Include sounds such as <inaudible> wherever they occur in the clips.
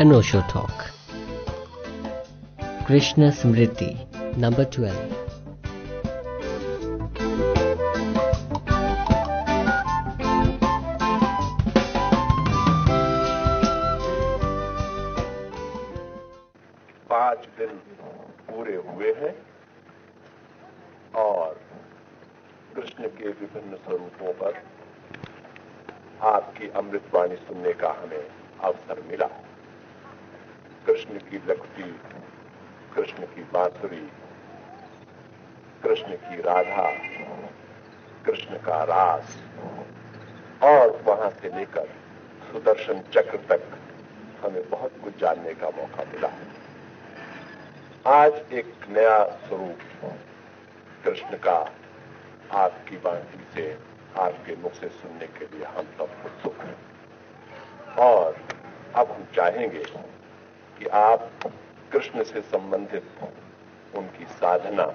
an Osho talk. Krishna Smriti, number 12. एक नया स्वरूप कृष्ण का आपकी बांधी से आपके मुख से सुनने के लिए हम सब उत्सुक हैं। और अब हम चाहेंगे कि आप कृष्ण से संबंधित उनकी साधना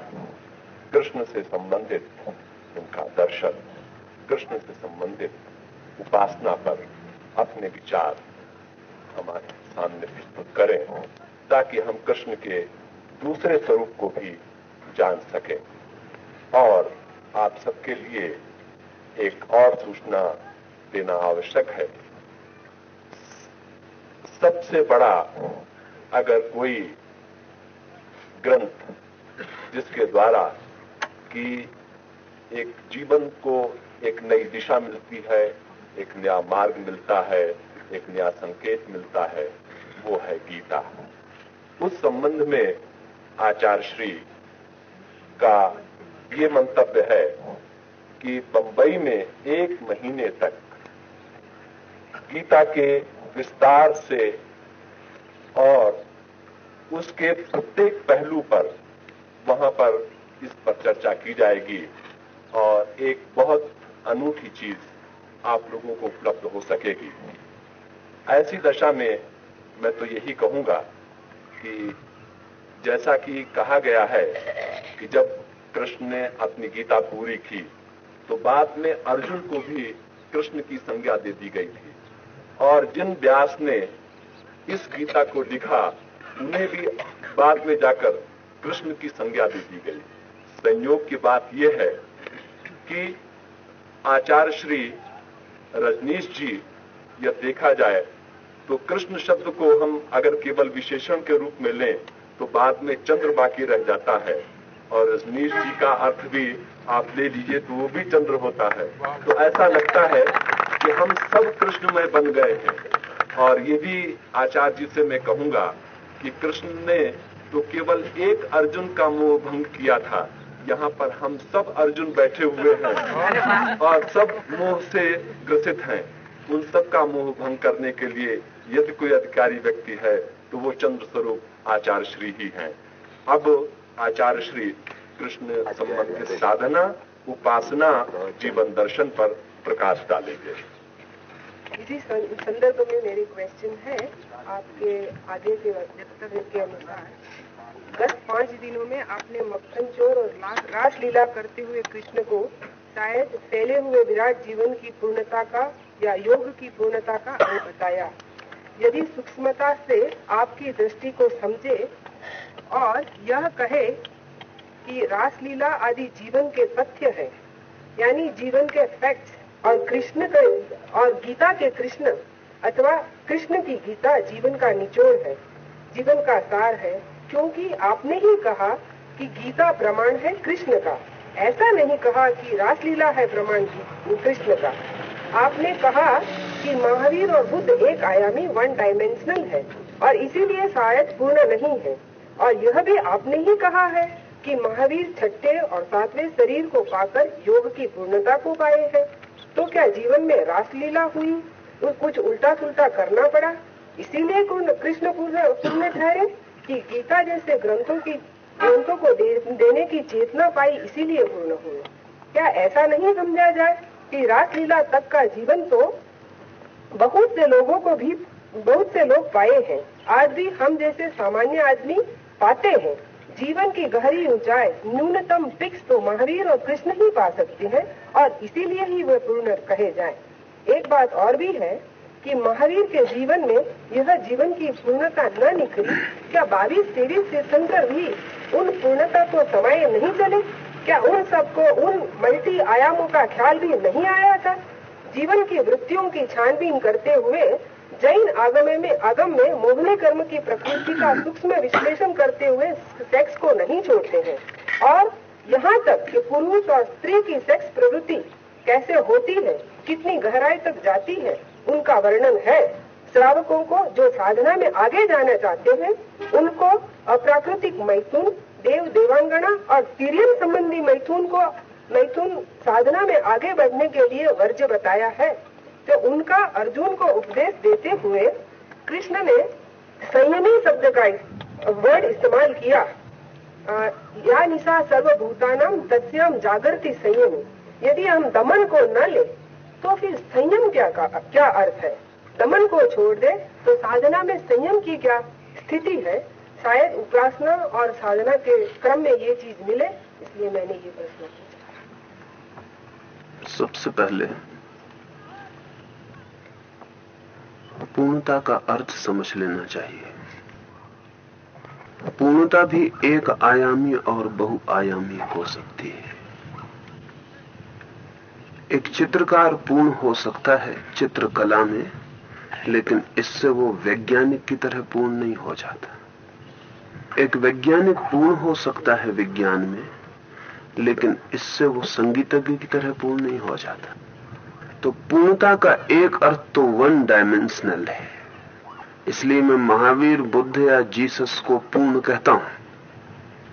कृष्ण से संबंधित उनका दर्शन कृष्ण से संबंधित उपासना पर अपने विचार हमारे सामने प्रस्तुत करें, ताकि हम कृष्ण के दूसरे स्वरूप को भी जान सके। और आप सबके लिए एक और सूचना देना आवश्यक है। सबसे बड़ा अगर कोई ग्रंथ जिसके द्वारा कि एक जीवन को एक नई दिशा मिलती है, एक नया मार्ग मिलता है, एक नया संकेत मिलता है, वो है गीता। उस संबंध में आचार्य श्री का ये मंतव्य है कि बंबई में एक महीने तक गीता के विस्तार से और उसके प्रत्येक पहलू पर वहाँ पर इस पर चर्चा की जाएगी और एक बहुत अनूठी चीज़ आप लोगों को उपलब्ध हो सकेगी। ऐसी दशा में मैं तो यही कहूँगा कि जैसा कि कहा गया है कि जब कृष्ण ने अपनी गीता पूरी की तो बाद में अर्जुन को भी कृष्ण की संज्ञा दे दी गई थी। और जिन व्यास ने इस गीता को लिखा, उन्हें भी बाद में जाकर कृष्ण की संज्ञा दे दी गई। संयोग की बात यह है कि आचार्य श्री रजनीश जी, यह देखा जाए तो कृष्ण शब्द को हम अगर केवल विशेषण के रूप में लें तो बाद में चंद्र बाकी रह जाता है। और रजनीश जी का अर्थ भी आप ले लीजिए तो वो भी चंद्र होता है। तो ऐसा लगता है कि हम सब कृष्णमय बन गए हैं। और ये भी आचार्य जी से मैं कहूँगा कि कृष्ण ने तो केवल एक अर्जुन का मोह भंग किया था। यहाँ पर हम सब अर्जुन बैठे हुए हैं और सब मोह से ग्रसित हैं। उन सब का मोह भंग करने के लिए यदि कोई अधिकारी व्यक्ति है तो वो चंद्र स्वरूप आचार्य श्री ही हैं। अब आचार्य श्री कृष्ण संबंधित साधना उपासना जीवन दर्शन पर प्रकाश डालेंगे। इसी संदर्भ में मेरी क्वेश्चन है आपके आगे के वक्तव्य के अनुसार। गत पाँच दिनों में आपने मक्खन चोर और रासलीला करते हुए कृष्ण को शायद फैले हुए विराट जीवन की पूर्णता का या योग की पूर्णता का अंग बताया। यदि सूक्ष्मता से आपकी दृष्टि को समझे और यह कहे कि रासलीला आदि जीवन के तथ्य है, यानी जीवन के फैक्ट और कृष्ण के और गीता के कृष्ण अथवा कृष्ण की गीता जीवन का निचोड़ है, जीवन का सार है, क्योंकि आपने ही कहा कि गीता प्रमाण है कृष्ण का। ऐसा नहीं कहा कि रासलीला है प्रमाण कृष्ण का। आपने कहा कि महावीर और बुद्ध एक आयामी वन डायमेंशनल है और इसीलिए शायद पूर्ण नहीं है। और यह भी आपने ही कहा है कि महावीर छठे और सातवें शरीर को पाकर योग की पूर्णता को पाए हैं। तो क्या जीवन में रासलीला हुई? तो कुछ उल्टा सुल्टा करना पड़ा? इसीलिए कृष्ण पूर्ण ठहरे? कि गीता जैसे ग्रंथों की ग्रंथों को दे, देने की चेतना पाई इसीलिए पूर्ण हुए क्या ऐसा नहीं समझा जाए कि रासलीला तक का जीवन तो बहुत से लोगों को भी, बहुत से लोग पाए हैं। आज भी हम जैसे सामान्य आदमी पाते हैं। जीवन की गहरी ऊंचाई, न्यूनतम पिक्स तो महावीर और कृष्ण ही पा सकते हैं, और इसीलिए ही वे पूर्ण कहे जाएँ। एक बात और भी है कि महावीर के जीवन में यह जीवन की पूर्णता न निकली, क्या बावीस सीरीज़ से शंकर भी उन पूर्णता को समाये नहीं चले? क्या उन सबको उन मल्टी आयामों का ख्याल भी नहीं आया था? जीवन की वृत्तियों की छानबीन करते हुए जैन आगम में आगम में मोहने कर्म की प्रकृति का सूक्ष्म विश्लेषण करते हुए सेक्स को नहीं छोड़ते हैं। और यहाँ तक कि पुरुष और स्त्री की सेक्स प्रवृत्ति कैसे होती है, कितनी गहराई तक जाती है, उनका वर्णन है। श्रावकों को जो साधना में आगे जाना चाहते हैं, उनको अप्राकृतिक मैथुन, देव देवांगना और सीरियम संबंधी मैथुन को मैथुन साधना में आगे बढ़ने के लिए वर्ज बताया है तो उनका अर्जुन को उपदेश देते हुए कृष्ण ने संयमी शब्द का वर्ड इस्तेमाल किया। आ, या निशा सर्वभूतानाम तस्याम जागृति संयमी। यदि हम दमन को न ले तो फिर संयम क्या का क्या अर्थ है? दमन को छोड़ दे तो साधना में संयम की क्या स्थिति है? शायद उपासना और साधना के क्रम में ये चीज़ मिले इसलिए मैंने ये प्रश्न पूछा सबसे पहले पूर्णता का अर्थ समझ लेना चाहिए। पूर्णता भी एक आयामी और बहुआयामी हो सकती है। एक चित्रकार पूर्ण हो सकता है चित्रकला में, लेकिन इससे वो वैज्ञानिक की तरह पूर्ण नहीं हो जाता। एक वैज्ञानिक पूर्ण हो सकता है विज्ञान में लेकिन इससे वो संगीतज्ञ की तरह पूर्ण नहीं हो जाता। तो पूर्णता का एक अर्थ तो वन डायमेंशनल है। इसलिए मैं महावीर, बुद्ध या जीसस को पूर्ण कहता हूँ,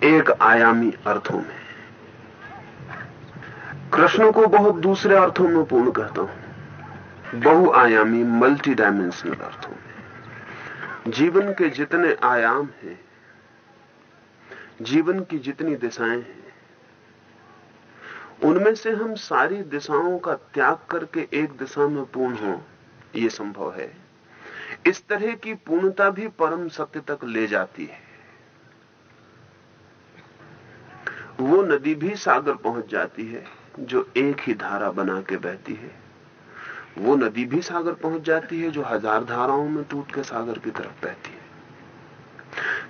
एक आयामी अर्थों में। कृष्ण को बहुत दूसरे अर्थों में पूर्ण कहता हूँ बहुआयामी मल्टी डायमेंशनल अर्थों में। जीवन के जितने आयाम हैं, जीवन की जितनी दिशाएँ हैं उनमें से हम सारी दिशाओं का त्याग करके एक दिशा में पूर्ण हो यह संभव है। इस तरह की पूर्णता भी परम सत्य तक ले जाती है। वो नदी भी सागर पहुँच जाती है, जो एक ही धारा बना के बहती है। वो नदी भी सागर पहुँच जाती है, जो हज़ार धाराओं में टूट के सागर की तरफ़ बहती है।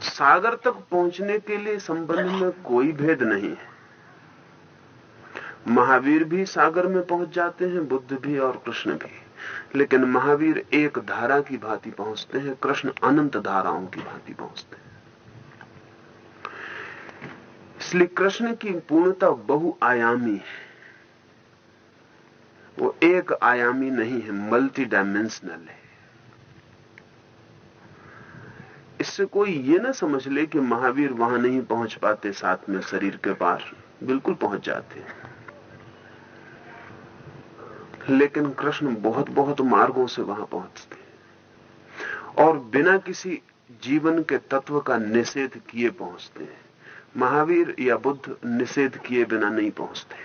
सागर तक पहुँचने के लिए संबंध में कोई भेद नहीं है। महावीर भी सागर में पहुँच जाते हैं, बुद्ध भी और कृष्ण भी। लेकिन महावीर एक धारा की भांति पहुँचते हैं, कृष्ण अनंत धाराओं की भांति पहुँचते हैं। इसलिए कृष्ण की पूर्णता बहुआयामी है। वो एक आयामी नहीं है मल्टी डायमेंशनल है। इससे कोई ये ना समझ ले कि महावीर वहाँ नहीं पहुँच पाते, साथ में शरीर के पार बिल्कुल पहुँच जाते हैं। लेकिन कृष्ण बहुत बहुत मार्गों से वहाँ पहुँचते और बिना किसी जीवन के तत्व का निषेध किए पहुँचते हैं। महावीर या बुद्ध निषेध किए बिना नहीं पहुँचते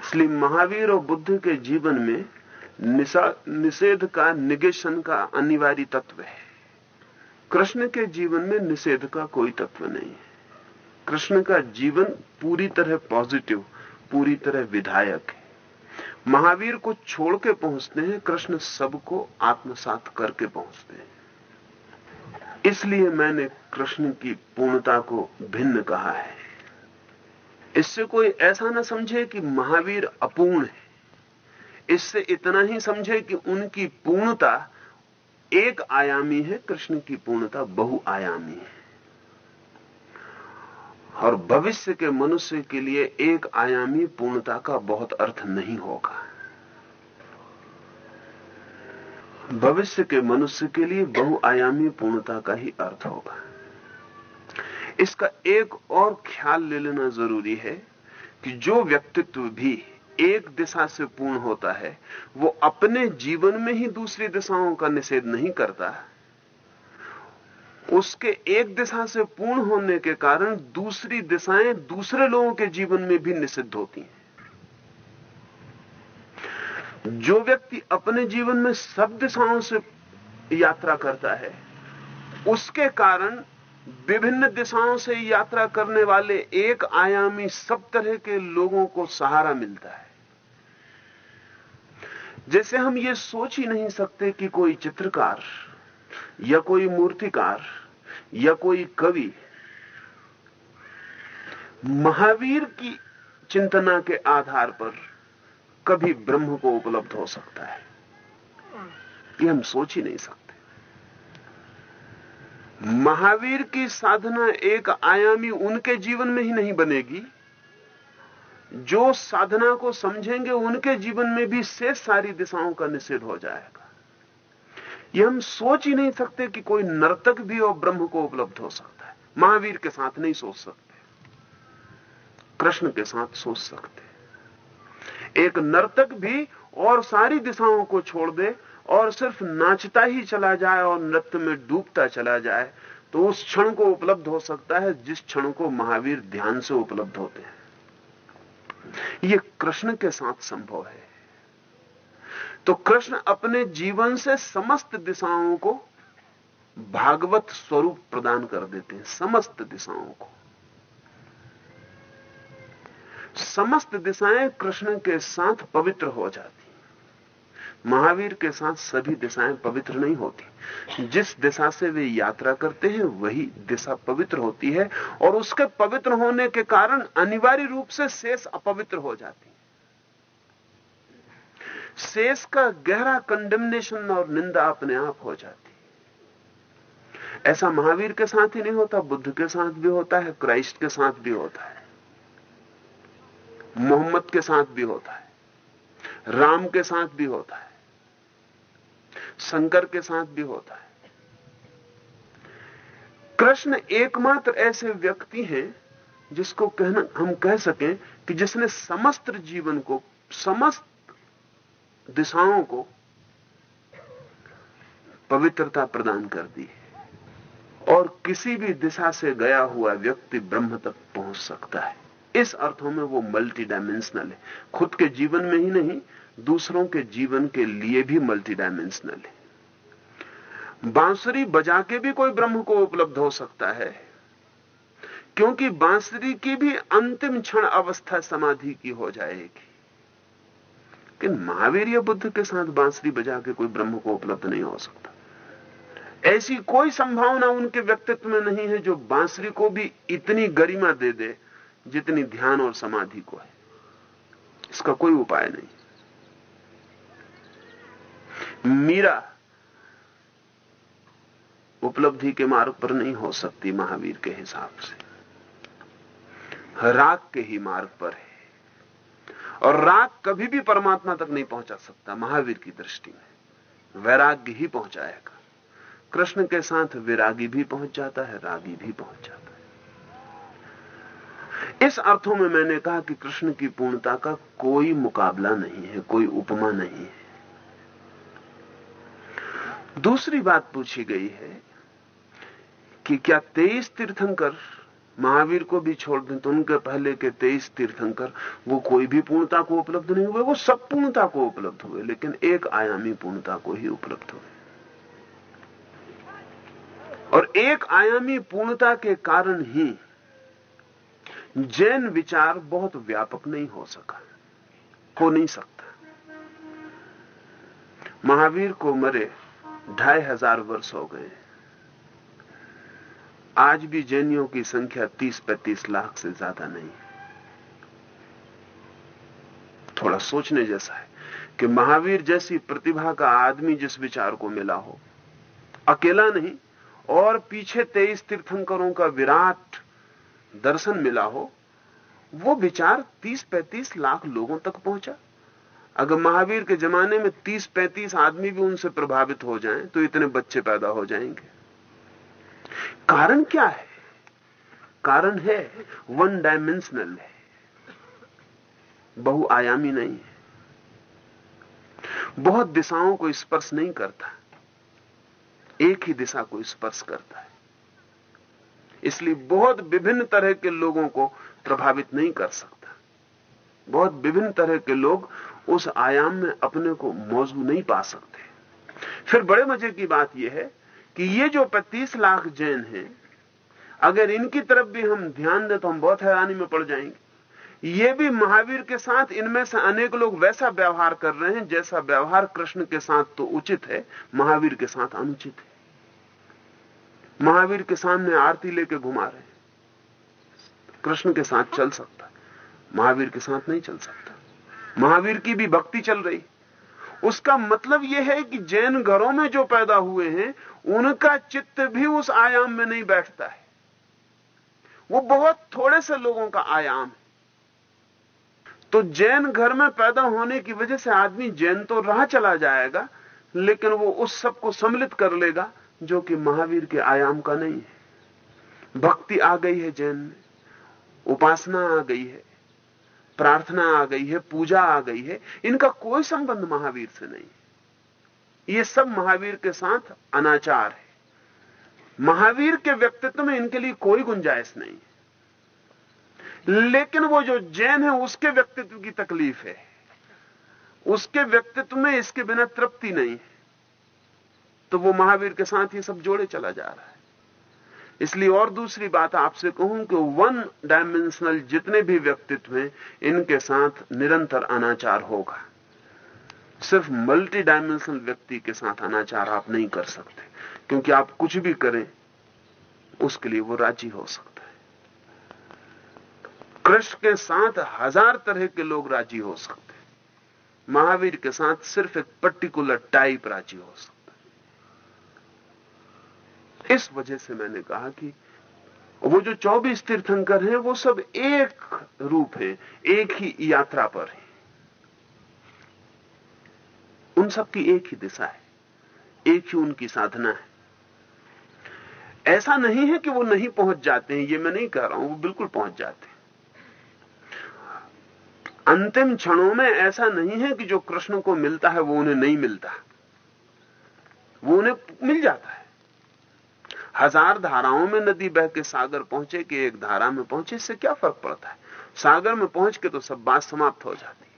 इसलिए महावीर और बुद्ध के जीवन में निषेध का, निगेशन का अनिवार्य तत्व है। कृष्ण के जीवन में निषेध का कोई तत्व नहीं है। कृष्ण का जीवन पूरी तरह पॉजिटिव, पूरी तरह विधायक है। महावीर को छोड़ के पहुँचते हैं, कृष्ण सबको आत्मसात करके पहुँचते हैं। इसलिए मैंने कृष्ण की पूर्णता को भिन्न कहा है। इससे कोई ऐसा ना समझे कि महावीर अपूर्ण है। इससे इतना ही समझे कि उनकी पूर्णता एक आयामी है, कृष्ण की पूर्णता बहुआयामी है। और भविष्य के मनुष्य के लिए एक आयामी पूर्णता का बहुत अर्थ नहीं होगा। भविष्य के मनुष्य के लिए बहुआयामी पूर्णता का ही अर्थ होगा। इसका एक और ख्याल ले लेना ज़रूरी है कि जो व्यक्तित्व भी एक दिशा से पूर्ण होता है, वो अपने जीवन में ही दूसरी दिशाओं का निषेध नहीं करता। उसके एक दिशा से पूर्ण होने के कारण दूसरी दिशाएँ दूसरे लोगों के जीवन में भी निषिद्ध होती हैं। जो व्यक्ति अपने जीवन में सब दिशाओं से यात्रा करता है, उसके कारण विभिन्न दिशाओं से यात्रा करने वाले एक आयामी सब तरह के लोगों को सहारा मिलता है। जैसे हम ये सोच ही नहीं सकते कि कोई चित्रकार या कोई मूर्तिकार, या कोई कवि, महावीर की चिंतना के आधार पर कभी ब्रह्म को उपलब्ध हो सकता है। ये हम सोच ही नहीं सकते। महावीर की साधना एक आयामी उनके जीवन में ही नहीं बनेगी। जो साधना को समझेंगे, उनके जीवन में भी से सारी दिशाओं का निषेध हो जाएगा। ये हम सोच ही नहीं सकते कि कोई नर्तक भी और ब्रह्म को उपलब्ध हो सकता है। महावीर के साथ नहीं सोच सकते। कृष्ण के साथ सोच सकते एक नर्तक भी और सारी दिशाओं को छोड़ दे और सिर्फ़ नाचता ही चला जाए और नृत्य में डूबता चला जाए तो उस क्षण को उपलब्ध हो सकता है, जिस क्षण को महावीर ध्यान से उपलब्ध होते हैं। ये कृष्ण के साथ संभव है। तो कृष्ण अपने जीवन से समस्त दिशाओं को भागवत स्वरूप प्रदान कर देते हैं, समस्त दिशाओं को। समस्त दिशाएँ कृष्ण के साथ पवित्र हो जाती महावीर के साथ सभी दिशाएँ पवित्र नहीं होती। जिस दिशा से वे यात्रा करते हैं, वही दिशा पवित्र होती है और उसके पवित्र होने के कारण अनिवार्य रूप से शेष अपवित्र हो जाती शेष का गहरा कंडेमनेशन और निंदा अपने आप हो जाती ऐसा महावीर के साथ ही नहीं होता, बुद्ध के साथ भी होता है, क्राइस्ट के साथ भी होता है, मोहम्मद के साथ भी होता है, राम के साथ भी होता है, शंकर के साथ भी होता है। कृष्ण एकमात्र ऐसे व्यक्ति हैं जिसको कहना, हम कह सकें कि जिसने समस्त जीवन को, समस्त दिशाओं को पवित्रता प्रदान कर दी है। और किसी भी दिशा से गया हुआ व्यक्ति ब्रह्म तक पहुँच सकता है। इस अर्थों में वो मल्टी डायमेंशनल है। खुद के जीवन में ही नहीं, दूसरों के जीवन के लिए भी मल्टी डायमेंशनल है। बांसुरी बजा के भी कोई ब्रह्म को उपलब्ध हो सकता है। क्योंकि बांसुरी की भी अंतिम क्षण अवस्था समाधि की हो जाएगी। लेकिन महावीर बुद्ध के साथ बांसुरी बजा के कोई ब्रह्म को उपलब्ध नहीं हो सकता। ऐसी कोई संभावना उनके व्यक्तित्व में नहीं है जो बांसुरी को भी इतनी गरिमा दे दे जितनी ध्यान और समाधि को है। इसका कोई उपाय नहीं। मीरा उपलब्धि के मार्ग पर नहीं हो सकती महावीर के हिसाब से। राग के ही मार्ग पर है। और राग कभी भी परमात्मा तक नहीं पहुँचा सकता, महावीर की दृष्टि में। वैराग्य ही पहुंचाएगा। कृष्ण के साथ विरागी भी पहुँच जाता है, रागी भी पहुँच जाता है। इस अर्थों में मैंने कहा कि कृष्ण की पूर्णता का कोई मुकाबला नहीं है, कोई उपमा नहीं है। दूसरी बात पूछी गई है कि क्या तेईस तीर्थंकर महावीर को भी छोड़ दें तो उनके पहले के तेईस तीर्थंकर, वो कोई भी पूर्णता को उपलब्ध नहीं हुए, वो सब पूर्णता को उपलब्ध हुए, लेकिन एक आयामी पूर्णता को ही उपलब्ध हुए। और एक आयामी पूर्णता के कारण ही जैन विचार बहुत व्यापक नहीं हो सका, हो नहीं सकता। महावीर को मरे ढाई हज़ार वर्ष हो गए। आज भी जैनियों की संख्या 30-35 लाख से ज़्यादा नहीं है। थोड़ा सोचने जैसा है कि महावीर जैसी प्रतिभा का आदमी जिस विचार को मिला हो, अकेला नहीं, और पीछे तेईस तीर्थंकरों का विराट दर्शन मिला हो, वो विचार 30-35 लाख लोगों तक पहुँचा। अगर महावीर के जमाने में 30-35 आदमी भी उनसे प्रभावित हो जाएँ तो इतने बच्चे पैदा हो जाएँगे। कारण क्या है? कारण है वन डायमेंशनल है। बहुआयामी नहीं है। बहुत दिशाओं को स्पर्श नहीं करता। एक ही दिशा को स्पर्श करता है। इसलिए बहुत विभिन्न तरह के लोगों को प्रभावित नहीं कर सकता। बहुत विभिन्न तरह के लोग उस आयाम में अपने को मौजूद नहीं पा सकते। फिर बड़े मज़े की बात यह है कि ये जो 25 लाख जैन हैं, अगर इनकी तरफ़ भी हम ध्यान दें तो हम बहुत हैरानी में पड़ जाएँगे। ये भी महावीर के साथ, इनमें से अनेक लोग वैसा व्यवहार कर रहे हैं, जैसा व्यवहार कृष्ण के साथ तो उचित है, महावीर के साथ अनुचित है। महावीर के सामने आरती लेके घुमा रहे हैं। कृष्ण के साथ चल सकता महावीर के साथ नहीं चल सकता। महावीर की भी भक्ति चल रही। उसका मतलब यह है कि जैन घरों में जो पैदा हुए हैं उनका चित्त भी उस आयाम में नहीं बैठता है। वो बहुत थोड़े से लोगों का आयाम है। तो जैन घर में पैदा होने की वजह से आदमी जैन तो रहा चला जाएगा, लेकिन वो उस सबको सम्मिलित कर लेगा, जो कि महावीर के आयाम का नहीं है। भक्ति आ गई है जैन में, उपासना आ गई है, प्रार्थना आ गई है, पूजा आ गई है। इनका कोई संबंध महावीर से नहीं ये सब महावीर के साथ अनाचार है। महावीर के व्यक्तित्व में इनके लिए कोई गुंजाइश नहीं लेकिन वो जो जैन है, उसके व्यक्तित्व की तकलीफ़ है। उसके व्यक्तित्व में इसके बिना तृप्ति नहीं है। तो वो महावीर के साथ ये सब जोड़े चला जा रहा है। इसलिए और दूसरी बात आपसे कहूँ कि वन डायमेंशनल जितने भी व्यक्तित्व हैं, इनके साथ निरंतर अनाचार होगा। सिर्फ़ मल्टी डायमेंशनल व्यक्ति के साथ अनाचार आप नहीं कर सकते। क्योंकि आप कुछ भी करें, उसके लिए वो राज़ी हो सकता है। कृष्ण के साथ हज़ार तरह के लोग राज़ी हो सकते हैं। महावीर के साथ सिर्फ़ एक पर्टिकुलर टाइप राज़ी हो सकता है। इस वजह से मैंने कहा कि वो जो 24 तीर्थंकर हैं, वो सब एक रूप है, एक ही यात्रा पर है। उन सब की एक ही दिशा है, एक ही उनकी साधना है। ऐसा नहीं है कि वो नहीं पहुँच जाते हैं, ये मैं नहीं कह रहा हूँ, वो बिल्कुल पहुँच जाते हैं। अंतिम क्षणों में ऐसा नहीं है कि जो कृष्ण को मिलता है, वो उन्हें नहीं मिलता। वो उन्हें मिल जाता है। हज़ार धाराओं में नदी बह के सागर पहुँचे कि एक धारा में पहुँचे, इससे क्या फ़र्क पड़ता है? सागर में पहुँच के तो सब बात समाप्त हो जाती।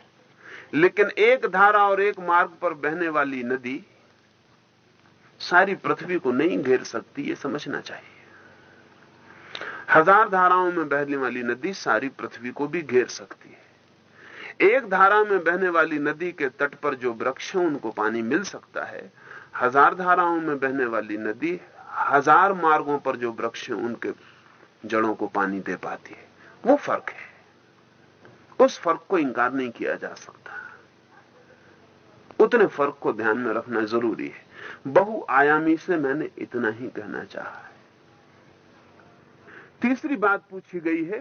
लेकिन एक धारा और एक मार्ग पर बहने वाली नदी सारी पृथ्वी को नहीं घेर सकती, ये समझना चाहिए। हज़ार धाराओं में बहने वाली नदी सारी पृथ्वी को भी घेर सकती है। एक धारा में बहने वाली नदी के तट पर जो वृक्ष है, उनको पानी मिल सकता है। हज़ार धाराओं में बहने वाली नदी हज़ार मार्गों पर जो वृक्ष हैं, उनके जड़ों को पानी दे पाती है। वो फ़र्क है। उस फ़र्क को इंकार नहीं किया जा सकता। उतने फ़र्क को ध्यान में रखना ज़रूरी है। बहुआयामी से मैंने इतना ही कहना चाहा है। तीसरी बात पूछी गई है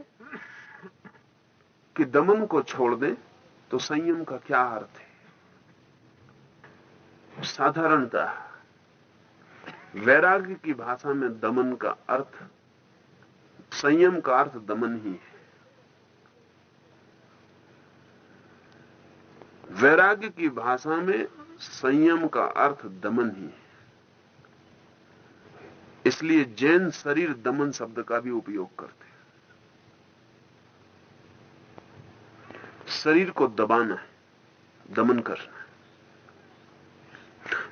कि दमन को छोड़ दें तो संयम का क्या अर्थ है? साधारणतः वैराग्य की भाषा में दमन का अर्थ, संयम का अर्थ दमन ही है। वैराग्य की भाषा में संयम का अर्थ दमन ही है। इसलिए जैन शरीर दमन शब्द का भी उपयोग करते हैं। शरीर को दबाना है, दमन करना है।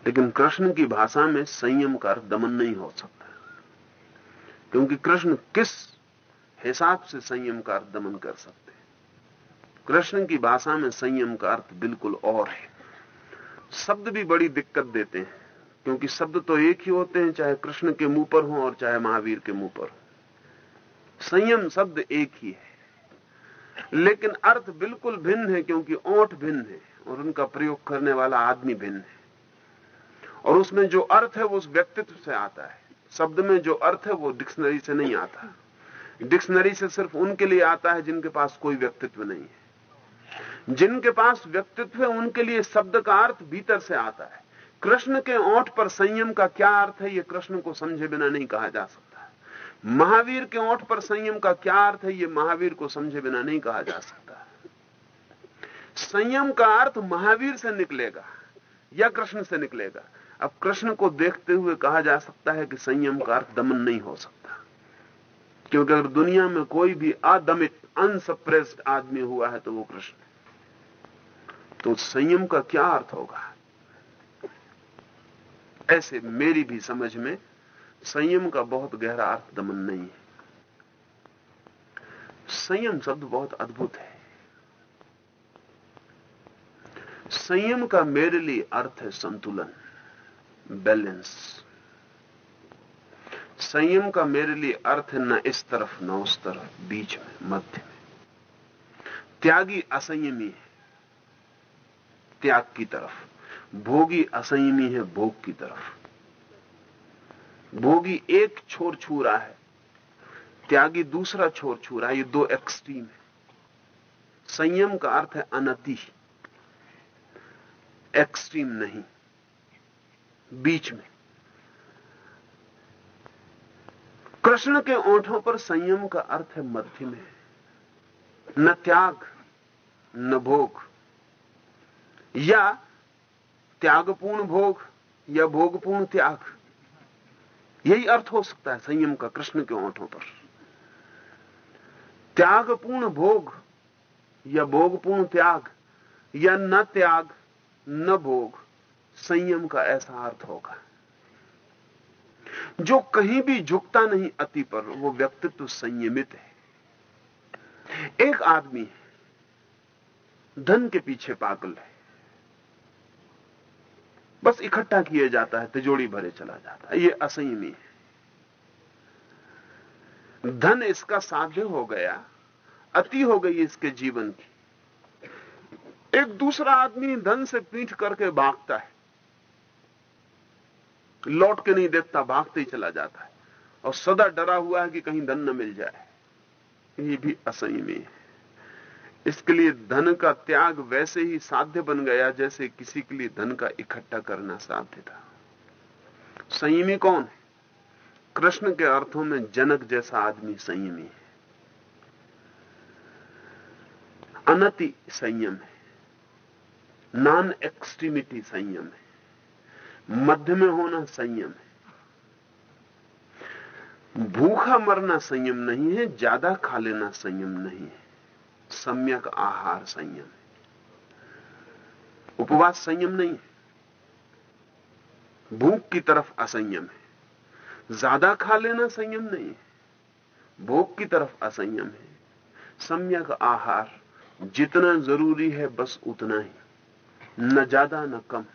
लेकिन कृष्ण की भाषा में संयम का अर्थ दमन नहीं हो सकता। क्योंकि कृष्ण किस हिसाब से संयम का अर्थ दमन कर सकते कृष्ण की भाषा में संयम का अर्थ बिल्कुल और है। शब्द भी बड़ी दिक्कत देते हैं, क्योंकि शब्द तो एक ही होते हैं, चाहे कृष्ण के मुँह पर हो और चाहे महावीर के मुँह पर। हो संयम शब्द एक ही है। लेकिन अर्थ बिल्कुल भिन्न है, क्योंकि ओठ भिन्न है, और उनका प्रयोग करने वाला आदमी भिन्न है। और उसमें जो अर्थ है, वो उस व्यक्तित्व से आता है। शब्द में जो अर्थ है, वो डिक्शनरी से नहीं आता। डिक्शनरी से सिर्फ़ उनके लिए आता है, जिनके पास कोई व्यक्तित्व नहीं है। जिनके पास व्यक्तित्व है, उनके लिए शब्द का अर्थ भीतर से आता है। कृष्ण के ओठ पर संयम का क्या अर्थ है, ये कृष्ण को समझे बिना नहीं कहा जा सकता। महावीर के ओठ पर संयम का क्या अर्थ है, ये महावीर को समझे बिना नहीं कहा जा सकता। संयम का अर्थ महावीर से निकलेगा या कृष्ण से निकलेगा। अब कृष्ण को देखते हुए कहा जा सकता है कि संयम का अर्थ दमन नहीं हो सकता। क्योंकि अगर दुनिया में कोई भी अदमित, अनसप्रेस्ड आदमी हुआ है तो वो कृष्ण तो संयम का क्या अर्थ होगा? ऐसे मेरी भी समझ में संयम का बहुत गहरा अर्थ दमन नहीं है। संयम शब्द बहुत अद्भुत है। संयम का मेरे लिए अर्थ है संतुलन, बैलेंस। संयम का मेरे लिए अर्थ है न इस तरफ़ न उस तरफ़, बीच में, मध्य में। त्यागी असंयमी है। त्याग की तरफ़। भोगी असंयमी है भोग की तरफ़। भोगी एक छोर छू रहा है, त्यागी दूसरा छोर छू रहा है। ये दो एक्सट्रीम है। संयम का अर्थ है अनति। एक्सट्रीम नहीं। बीच में। कृष्ण के ओंठों पर संयम का अर्थ है मध्य में। न त्याग, न भोग। या त्यागपूर्ण भोग या भोगपूर्ण त्याग। यही अर्थ हो सकता है संयम का कृष्ण के ओंठों पर। त्यागपूर्ण भोग या भोगपूर्ण त्याग या न त्याग, न भोग, संयम का ऐसा अर्थ होगा। जो कहीं भी झुकता नहीं अति पर, वो व्यक्तित्व संयमित है। एक आदमी धन के पीछे पागल है। बस इकट्ठा किए जाता है तिजोड़ी भरे चला जाता है। ये असंयमी है। धन इसका साध्य हो गया, अति हो गई इसके जीवन की। एक दूसरा आदमी धन से पीठ करके भागता है। लौट के नहीं देखता, भागते ही चला जाता है। और सदा डरा हुआ है कि कहीं धन न मिल जाए। ये भी असंयमी है। इसके लिए धन का त्याग वैसे ही साध्य बन गया जैसे किसी के लिए धन का इकट्ठा करना साध्य था। संयमी कौन है? कृष्ण के अर्थों में जनक जैसा आदमी संयमी है। अनति संयम है। नॉन एक्सट्रीमिटी संयम है। मध्य में होना संयम है। भूखा मरना संयम नहीं है, ज़्यादा खा लेना संयम नहीं है। सम्यक आहार संयम है। उपवास संयम नहीं है। भूख की तरफ़ असंयम है। ज़्यादा खा लेना संयम नहीं है। भोग की तरफ़ असंयम है। सम्यक आहार जितना ज़रूरी है, बस उतना ही। न ज़्यादा, न कम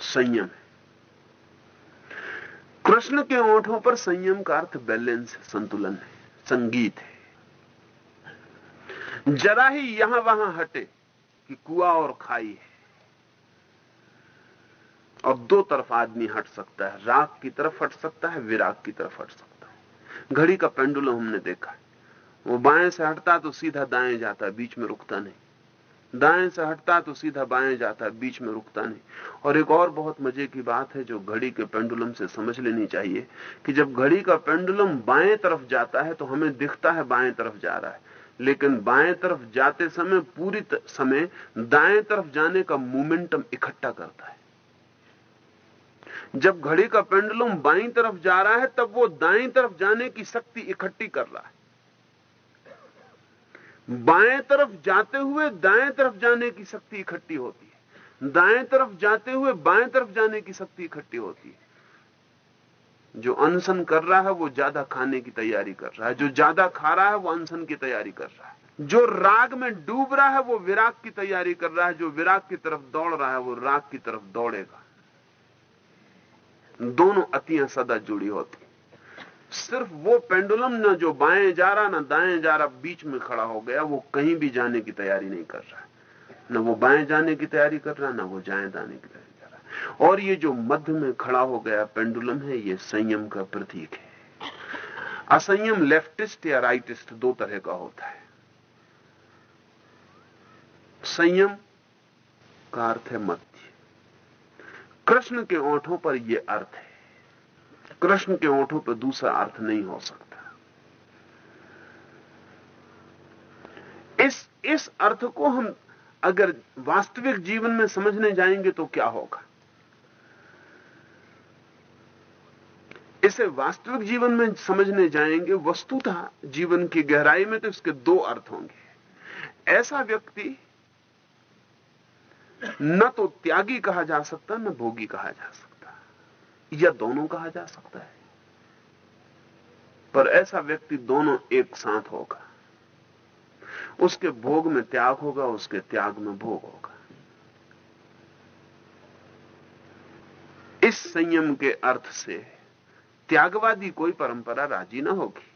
संयम है। कृष्ण के ओठों पर संयम का अर्थ बैलेंस, संतुलन है, संगीत है। जरा ही यहाँ वहाँ हटे कि कुआ और खाई है। और दो तरफ़ आदमी हट सकता है राग की तरफ़ हट सकता है, विराग की तरफ़ हट सकता है। घड़ी का पेंडुलम हमने देखा है। वो बाएँ से हटता तो सीधा दाएँ जाता, बीच में रुकता नहीं। दाएँ से हटता तो सीधा बाएँ जाता, बीच में रुकता नहीं। और एक और बहुत मज़े की बात है जो घड़ी के पेंडुलम से समझ लेनी चाहिए कि जब घड़ी का पेंडुलम बाएँ तरफ़ जाता है तो हमें दिखता है बाएँ तरफ़ जा रहा है। लेकिन बाएँ तरफ़ जाते समय, पूरी समय दाएँ तरफ़ जाने का मोमेंटम इकट्ठा करता है। जब घड़ी का पेंडुलम बाईं तरफ़ जा रहा है, तब वो दाएँ तरफ़ जाने की शक्ति इकट्ठी कर रहा है। बाएँ तरफ़ जाते हुए दाएँ तरफ़ जाने की शक्ति इकट्ठी होती है। दाएँ तरफ़ जाते हुए बाएँ तरफ़ जाने की शक्ति इकट्ठी होती है। जो अनशन कर रहा है, वो ज़्यादा खाने की तैयारी कर रहा है। जो ज़्यादा खा रहा है, वो अनशन की तैयारी कर रहा है। जो राग में डूब रहा है, वो विराग की तैयारी कर रहा है। जो विराग की तरफ़ दौड़ रहा है, वो राग की तरफ़ दौड़ेगा। दोनों अतियाँ सदा जुड़ी होती। सिर्फ़ वो पेंडुलम ना जो बाएँ जा रहा, ना दाएँ जा रहा, बीच में खड़ा हो गया, वो कहीं भी जाने की तैयारी नहीं कर रहा। ना वो बाएँ जाने की तैयारी कर रहा, ना वो जाएँ जाने की तैयारी। और ये जो मध्य में खड़ा हो गया पेंडुलम है, ये संयम का प्रतीक है। असंयम लेफ्टिस्ट या राइटिस्ट दो तरह का होता है। संयम का अर्थ है मध्य। कृष्ण के ओठों पर यह अर्थ है। कृष्ण के ओठों पर दूसरा अर्थ नहीं हो सकता। इस इस अर्थ को हम अगर वास्तविक जीवन में समझने जाएँगे तो क्या होगा? इसे वास्तविक जीवन में समझने जाएँगे, वस्तुतः जीवन की गहराई में तो इसके दो अर्थ होंगे। ऐसा व्यक्ति न तो त्यागी कहा जा सकता, न भोगी कहा जा सकता, या दोनों कहा जा सकता है। पर ऐसा व्यक्ति दोनों एक साथ होगा। उसके भोग में त्याग होगा, उसके त्याग में भोग होगा। इस संयम के अर्थ से त्यागवादी कोई परंपरा राज़ी ना होगी।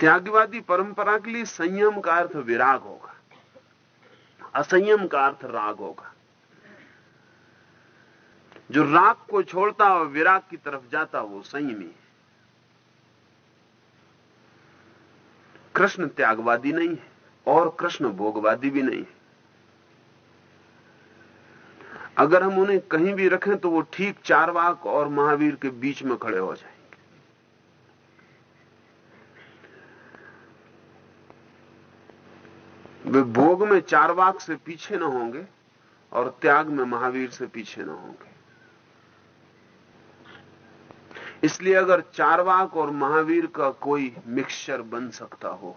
त्यागवादी परंपरा के लिए संयम का अर्थ विराग होगा। असंयम का अर्थ राग होगा। जो राग को छोड़ता और विराग की तरफ़ जाता, वो संयमी है। कृष्ण त्यागवादी नहीं है और कृष्ण भोगवादी भी नहीं है। अगर हम उन्हें कहीं भी रखें तो वो ठीक चारवाक और महावीर के बीच में खड़े हो जाएँगे। वे भोग में चारवाक से पीछे न होंगे और त्याग में महावीर से पीछे न होंगे। इसलिए अगर चारवाक और महावीर का कोई मिक्सचर बन सकता हो,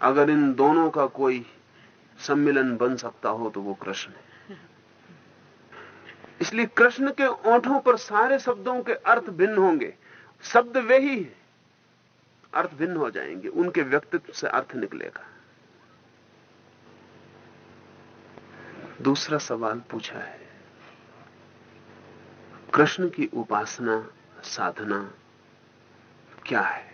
अगर इन दोनों का कोई सम्मिलन बन सकता हो तो वो कृष्ण है। इसलिए कृष्ण के ओंठों पर सारे शब्दों के अर्थ भिन्न होंगे। शब्द वे ही अर्थ भिन्न हो जाएँगे। उनके व्यक्तित्व से अर्थ निकलेगा। दूसरा सवाल पूछा है। कृष्ण की उपासना, साधना क्या है?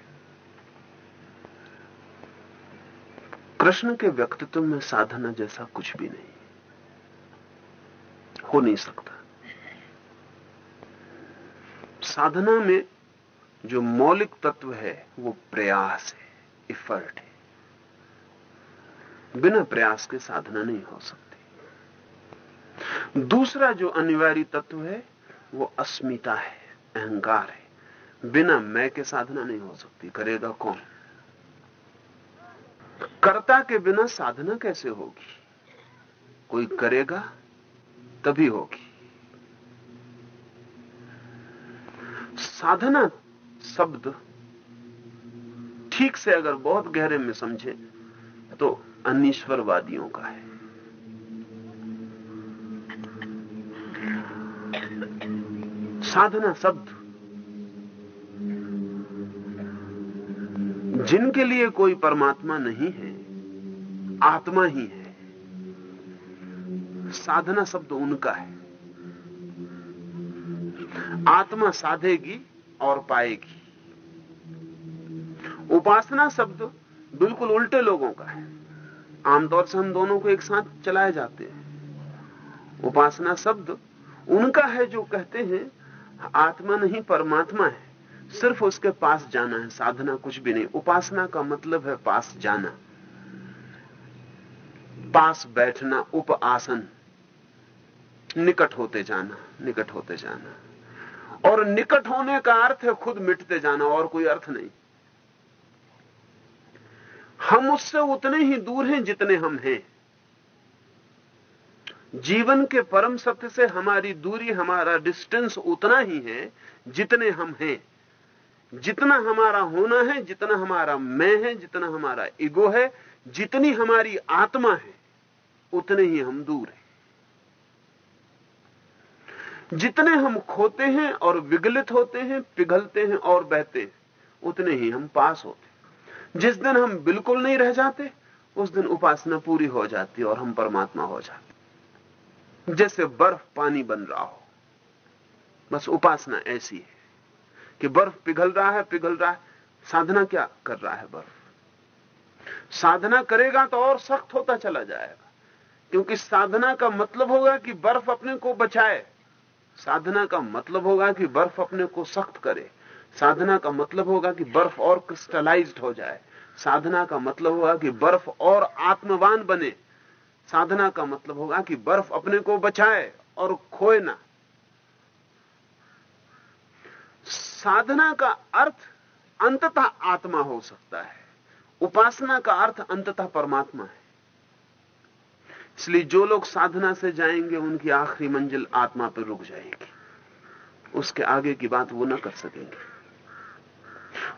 कृष्ण के व्यक्तित्व में साधना जैसा कुछ भी नहीं। हो नहीं सकता। साधना में जो मौलिक तत्व है, वो प्रयास है इफर्ट है। बिना प्रयास के साधना नहीं हो सकती। दूसरा जो अनिवार्य तत्व है, वो अस्मिता है, अहंकार है। बिना मैं के साधना नहीं हो सकती, करेगा कौन? कर्ता के बिना साधना कैसे होगी? कोई करेगा, तभी होगी। साधना शब्द ठीक से अगर बहुत गहरे में समझे तो अनिश्वरवादियों का है। साधना शब्द जिनके लिए कोई परमात्मा नहीं है, आत्मा ही है। साधना शब्द उनका है। आत्मा साधेगी और पाएगी। उपासना शब्द बिल्कुल उल्टे लोगों का है। आमतौर से हम दोनों को एक साथ चलाए जाते हैं। उपासना शब्द उनका है जो कहते हैं, आत्मा नहीं, परमात्मा है। सिर्फ़ उसके पास जाना है, साधना कुछ भी नहीं। उपासना का मतलब है पास जाना। पास बैठना उप आसन निकट होते जाना, निकट होते जाना। और निकट होने का अर्थ है खुद मिटते जाना, और कोई अर्थ नहीं। हम उससे उतने ही दूर हैं जितने हम हैं। जीवन के परम सत्य से हमारी दूरी, हमारा डिस्टेंस उतना ही है जितने हम हैं। जितना हमारा होना है, जितना हमारा मैं है, जितना हमारा ईगो है, जितनी हमारी आत्मा है, उतने ही हम दूर हैं। जितने हम खोते हैं और विगलित होते हैं, पिघलते हैं और बहते हैं, उतने ही हम पास होते जिस दिन हम बिल्कुल नहीं रह जाते, उस दिन उपासना पूरी हो जाती और हम परमात्मा हो जाते जैसे बर्फ़ पानी बन रहा हो। बस उपासना ऐसी है कि बर्फ़ पिघल रहा है, पिघल रहा है। साधना क्या कर रहा है बर्फ़? साधना करेगा तो और सख्त होता चला जाएगा। क्योंकि साधना का मतलब होगा कि बर्फ़ अपने को बचाए। साधना का मतलब होगा कि बर्फ़ अपने को सख्त करे। साधना का मतलब होगा कि बर्फ़ और क्रिस्टलाइज्ड हो जाए। साधना का मतलब होगा कि बर्फ़ और आत्मवान बने। साधना का मतलब होगा कि बर्फ़ अपने को बचाए और खोए ना। साधना का अर्थ अंततः आत्मा हो सकता है। उपासना का अर्थ अंततः परमात्मा है। इसलिए जो लोग साधना से जाएँगे, उनकी आखिरी मंजिल आत्मा पर रुक जाएगी। उसके आगे की बात वो ना कर सकेंगे।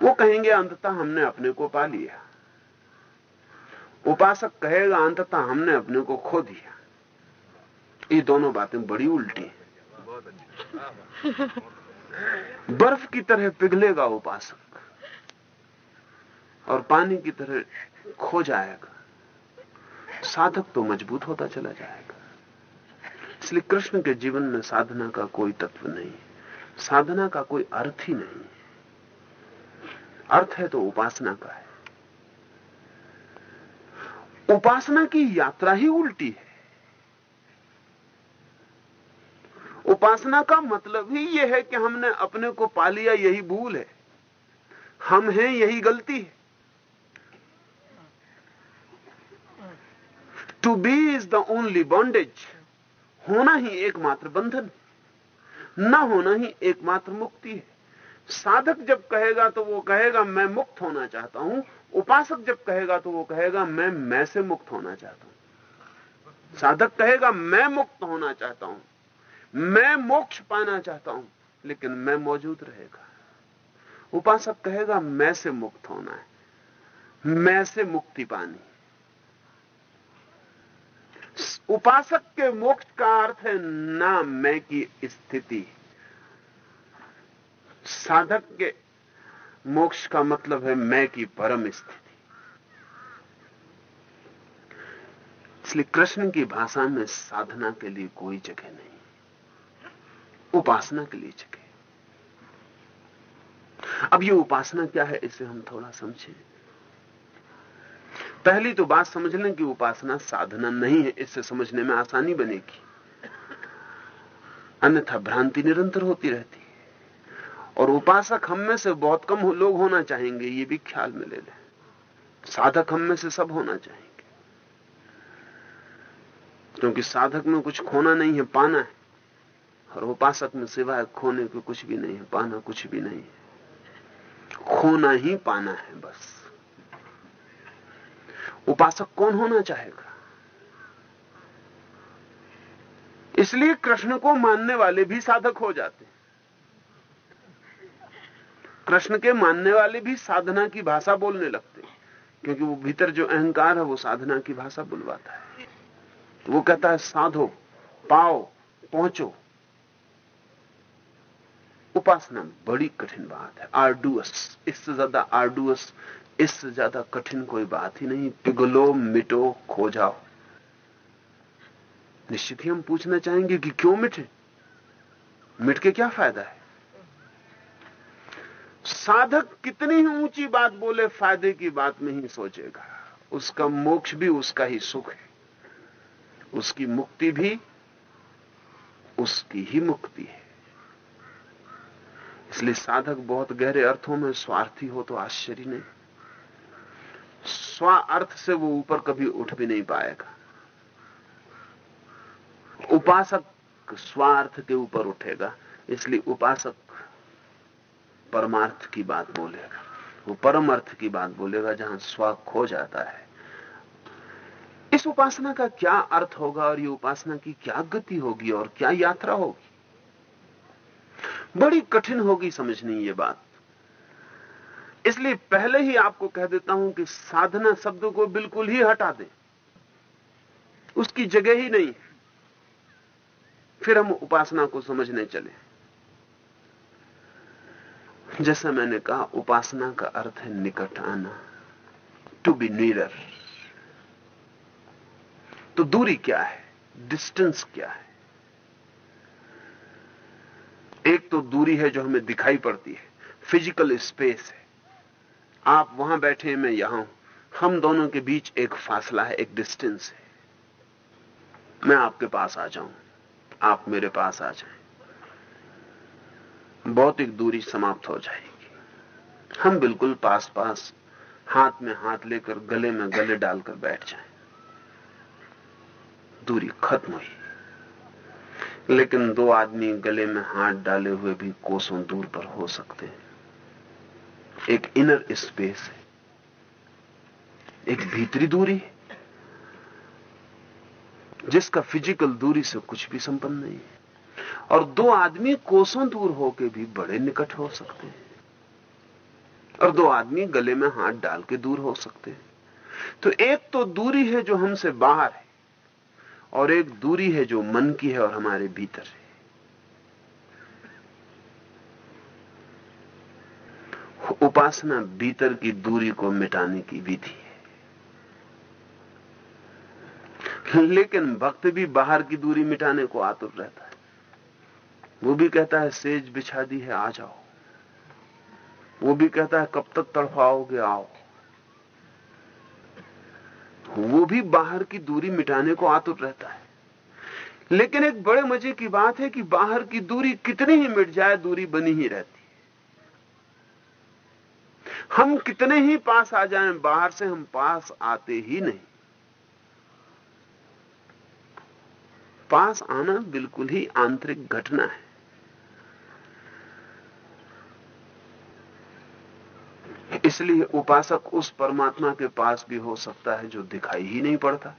वो कहेंगे, अंततः हमने अपने को पा लिया। उपासक कहेगा, अंततः हमने अपने को खो दिया। ये दोनों बातें बड़ी उल्टी हैं। बर्फ़ की तरह पिघलेगा उपासक, और पानी की तरह खो जाएगा। साधक तो मज़बूत होता चला जाएगा। इसलिए कृष्ण के जीवन में साधना का कोई तत्व नहीं, साधना का कोई अर्थ ही नहीं। अर्थ है तो उपासना का है। उपासना की यात्रा ही उल्टी है। उपासना का मतलब ही यह है कि हमने अपने को पा लिया, यही भूल है। हम हैं, यही गलती है। To be is the only bondage होना ही एकमात्र बंधन न होना ही एकमात्र मुक्ति है। साधक जब कहेगा तो वो कहेगा, मैं मुक्त होना चाहता हूँ। उपासक जब कहेगा तो वो कहेगा, मैं मैं से मुक्त होना चाहता हूँ। साधक कहेगा, मैं मुक्त होना चाहता हूँ। मैं मोक्ष पाना चाहता हूँ, लेकिन मैं मौजूद रहेगा। उपासक कहेगा, मैं से मुक्त होना है। मैं से मुक्ति पानी। उपासक के मोक्ष का अर्थ है ना मैं की स्थिति। साधक के मोक्ष का मतलब है मैं की परम स्थिति। इसलिए कृष्ण की भाषा में साधना के लिए कोई जगह नहीं, उपासना के लिए जगह। अब ये उपासना क्या है, इसे हम थोड़ा समझें। पहली तो बात समझ लें कि उपासना साधना नहीं है इससे समझने में आसानी बनेगी। अन्यथा भ्रांति निरंतर होती रहती और उपासक हम में से बहुत कम हो, लोग होना चाहेंगे ये भी ख्याल में ले लें। साधक हम में से सब होना चाहेंगे। क्योंकि साधक में कुछ खोना नहीं है पाना है। और उपासक में सिवाय खोने के कुछ भी नहीं है पाना कुछ भी नहीं है। खोना ही पाना है बस। उपासक कौन होना चाहेगा? इसलिए कृष्ण को मानने वाले भी साधक हो जाते कृष्ण के मानने वाले भी साधना की भाषा बोलने लगते क्योंकि वो भीतर जो अहंकार है, वो साधना की भाषा बुलवाता है। तो वो कहता है, साधो, पाओ, पहुंचो। उपासना बड़ी कठिन बात है। आर्डुअस, इससे ज़्यादा आर्डुअस इससे ज़्यादा कठिन कोई बात ही नहीं। पिघलो, मिटो, खो जाओ। निश्चित ही हम पूछना चाहेंगे कि क्यों मिटे? मिट के क्या फ़ायदा है? साधक कितनी ही ऊँची बात बोले, फ़ायदे की बात नहीं सोचेगा। उसका मोक्ष भी उसका ही सुख है। उसकी मुक्ति भी उसकी ही मुक्ति है। इसलिए साधक बहुत गहरे अर्थों में स्वार्थी हो तो आश्चर्य नहीं। स्वा अर्थ से वो ऊपर कभी उठ भी नहीं पाएगा। उपासक स्वार्थ के ऊपर उठेगा, इसलिए उपासक परमार्थ की बात बोलेगा। वो परम अर्थ की बात बोलेगा जहाँ स्व खो जाता है। इस उपासना का क्या अर्थ होगा और ये उपासना की क्या गति होगी और क्या यात्रा होगी? बड़ी कठिन होगी समझनी ये बात। इसलिए पहले ही आपको कह देता हूँ कि साधना शब्द को बिल्कुल ही हटा दें। उसकी जगह ही नहीं फिर हम उपासना को समझने चले। जैसा मैंने कहा, उपासना का अर्थ है निकट आना टू बी नीरर तो दूरी क्या है? डिस्टेंस क्या है? एक तो दूरी है जो हमें दिखाई पड़ती है। फ़िज़िकल स्पेस है। आप वहाँ बैठे हैं, मैं यहाँ हूँ। हम दोनों के बीच एक फासला है, एक डिस्टेंस है। मैं आपके पास आ जाऊँ। आप मेरे पास आ जाएँ। भौतिक दूरी समाप्त हो जाएगी। हम बिल्कुल पास पास हाथ में हाथ लेकर, गले में गले डालकर बैठ जाएँ। दूरी खत्म हुई। लेकिन दो आदमी गले में हाथ डाले हुए भी कोसों दूर पर हो सकते हैं। एक इनर स्पेस है। एक भीतरी दूरी है, जिसका फ़िज़िकल दूरी से कुछ भी संपन्न नहीं है। और दो आदमी कोसों दूर होके भी बड़े निकट हो सकते हैं। और दो आदमी गले में हाथ डाल के दूर हो सकते हैं। तो एक तो दूरी है जो हमसे बाहर है, और एक दूरी है जो मन की है और हमारे भीतर है। उपासना भीतर की दूरी को मिटाने की विधि है। लेकिन भक्त भी बाहर की दूरी मिटाने को आतुर रहता है। वो भी कहता है, सेज बिछा दी है, आ जाओ। वो भी कहता है, कब तक तड़फाओगे, आओ। वो भी बाहर की दूरी मिटाने को आतुर रहता है। लेकिन एक बड़े मज़े की बात है कि बाहर की दूरी कितनी ही मिट जाए, दूरी बनी ही रहती हम कितने ही पास आ जाएँ, बाहर से हम पास आते ही नहीं। पास आना बिल्कुल ही आंतरिक घटना है। इसलिए उपासक उस परमात्मा के पास भी हो सकता है जो दिखाई ही नहीं पड़ता।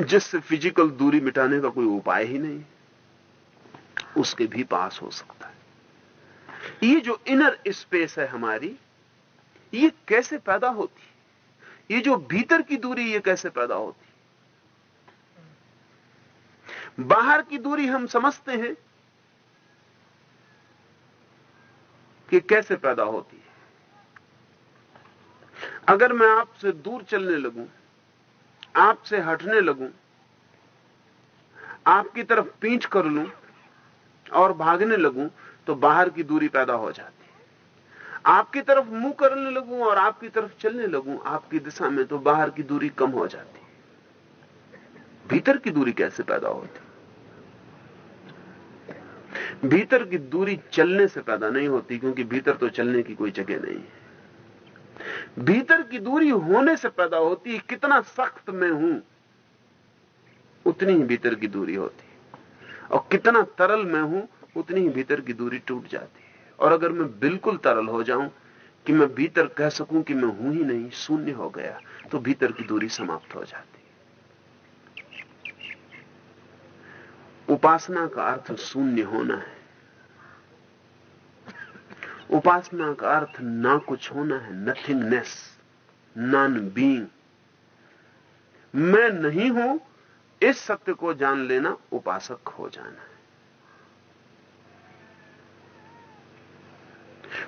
जिससे फ़िज़िकल दूरी मिटाने का कोई उपाय ही नहीं, उसके भी पास हो सकता है। ये जो इनर स्पेस है हमारी, ये कैसे पैदा होती? ये जो भीतर की दूरी, ये कैसे पैदा होती? बाहर की दूरी हम समझते हैं कि कैसे पैदा होती है। अगर मैं आपसे दूर चलने लगूं, आपसे हटने लगूं, आपकी तरफ़ पींच कर लूँ और भागने लगूं तो बाहर की दूरी पैदा हो जाती है। आपकी तरफ़ मुँह करने लगूं और आपकी तरफ़ चलने लगूं, आपकी दिशा में तो बाहर की दूरी कम हो जाती है। भीतर की दूरी कैसे पैदा होती भीतर की दूरी चलने से पैदा नहीं होती, क्योंकि भीतर तो चलने की कोई जगह नहीं है। भीतर की दूरी होने से पैदा होती है, कितना सख्त मैं हूँ, उतनी ही भीतर की दूरी होती है। और कितना तरल मैं हूँ उतनी ही भीतर की दूरी टूट जाती है। और अगर मैं बिल्कुल तरल हो जाऊँ कि मैं भीतर कह सकूँ कि मैं हूँ ही नहीं, शून्य हो गया तो भीतर की दूरी समाप्त हो जाती है। उपासना का अर्थ शून्य होना है। उपासना का अर्थ ना कुछ होना है, नथिंगनेस, नॉन बीइंग। मैं नहीं हूँ, इस सत्य को जान लेना उपासक हो जाना। है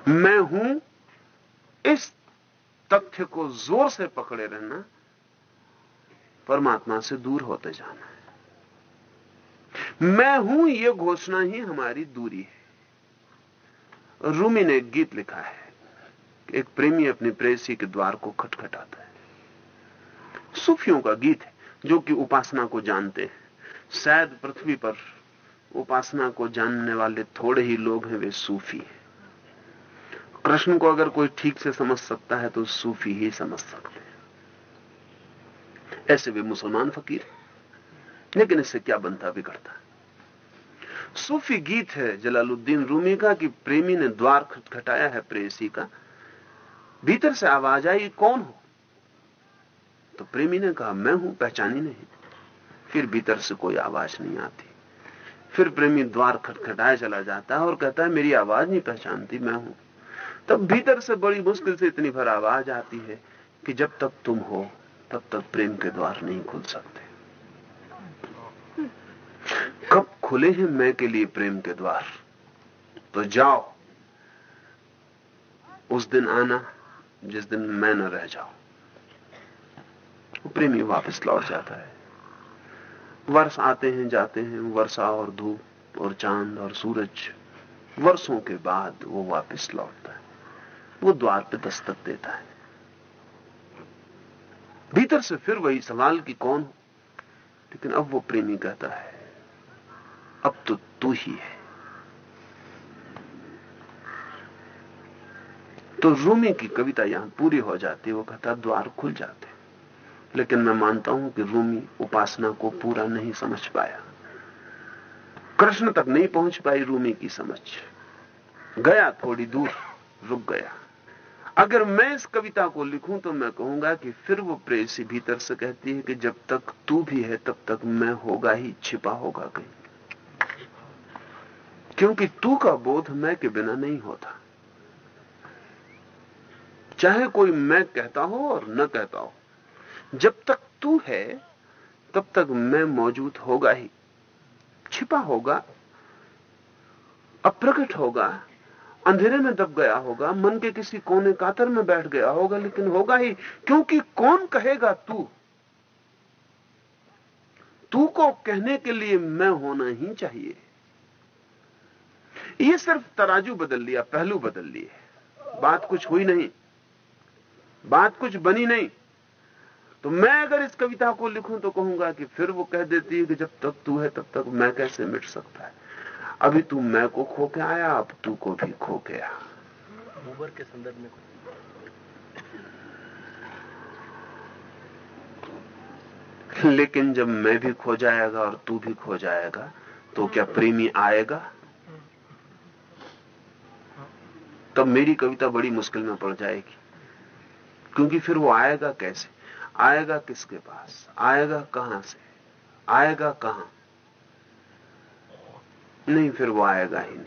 मैं हूँ, इस तथ्य को ज़ोर से पकड़े रहना, परमात्मा से दूर होते जाना है। मैं हूँ यह घोषणा ही हमारी दूरी है। रूमी ने एक गीत लिखा है, एक प्रेमी अपनी प्रेसी के द्वार को खटखटाता है। सूफियों का गीत है, जो कि उपासना को जानते हैं। शायद पृथ्वी पर उपासना को जानने वाले थोड़े ही लोग हैं, वे सूफी हैं। कृष्ण को अगर कोई ठीक से समझ सकता है तो सूफी ही समझ सकते हैं। ऐसे वे मुसलमान फकीर लेकिन इससे क्या बनता, बिगड़ता सूफी गीत है जलालुद्दीन रूमी का कि प्रेमी ने द्वार खटखटाया है प्रेसी का। भीतर से आवाज़ आई, कौन हो? तो प्रेमी ने कहा, मैं हूँ, पहचानी नहीं। फिर भीतर से कोई आवाज़ नहीं आती। फिर प्रेमी द्वार खटखटाया चला जाता है और कहता है, मेरी आवाज़ नहीं पहचानती, मैं हूँ। तब भीतर से बड़ी मुश्किल से इतनी भर आवाज़ आती है कि जब तक तुम हो, तब तक प्रेम के द्वार नहीं खुल सकते। कब खुले हैं मैं के लिए प्रेम के द्वार? तो जाओ। उस दिन आना जिस दिन मैं न रह जाऊँ। प्रेमी वापस लौट जाता है। वर्ष आते हैं, जाते हैं, वर्षा और धूप और चाँद और सूरज। वर्षों के बाद वो वापस लौटता है वो द्वार पे दस्तक देता है। भीतर से फिर वही सवाल कि कौन हो लेकिन अब वो प्रेमी कहता है, अब तो तू ही है। तो रूमी की कविता यहाँ पूरी हो जाती है, वो कहता द्वार खुल जाते लेकिन मैं मानता हूँ कि रूमी उपासना को पूरा नहीं समझ पाया। कृष्ण तक नहीं पहुँच पाई रूमी की समझ। गया थोड़ी दूर, रुक गया। अगर मैं इस कविता को लिखूं तो मैं कहूँगा कि फिर वो प्रेसी भीतर से कहती है कि जब तक तू भी है, तब तक मैं होगा ही, छिपा होगा कहीं। क्योंकि तू का बोध मैं के बिना नहीं होता। चाहे कोई मैं कहता हो और न कहता हो, जब तक तू है, तब तक मैं मौजूद होगा ही। छिपा होगा अप्रकट होगा अंधेरे में दब गया होगा, मन के किसी कोने कातर में बैठ गया होगा, लेकिन होगा ही, क्योंकि कौन कहेगा तू? तू को कहने के लिए मैं होना ही चाहिए। ये सिर्फ़ तराजू बदल लिया, पहलू बदल लिए। बात कुछ हुई नहीं, बात कुछ बनी नहीं। तो मैं अगर इस कविता को लिखूं तो कहूँगा कि फिर वो कह देती है कि जब तक तू है, तब तक मैं कैसे मिट सकता है? अभी तू मैं को खो के आया अब तू को भी खो गया ऊबर के संदर्भ में लेकिन जब मैं भी खो जाएगा और तू भी खो जाएगा तो क्या प्रेमी आएगा? तब मेरी कविता बड़ी मुश्किल में पड़ जाएगी। क्योंकि फिर वो आएगा कैसे? आएगा किसके पास? आएगा कहाँ से? आएगा कहाँ? नहीं, फिर वो आएगा ही नहीं।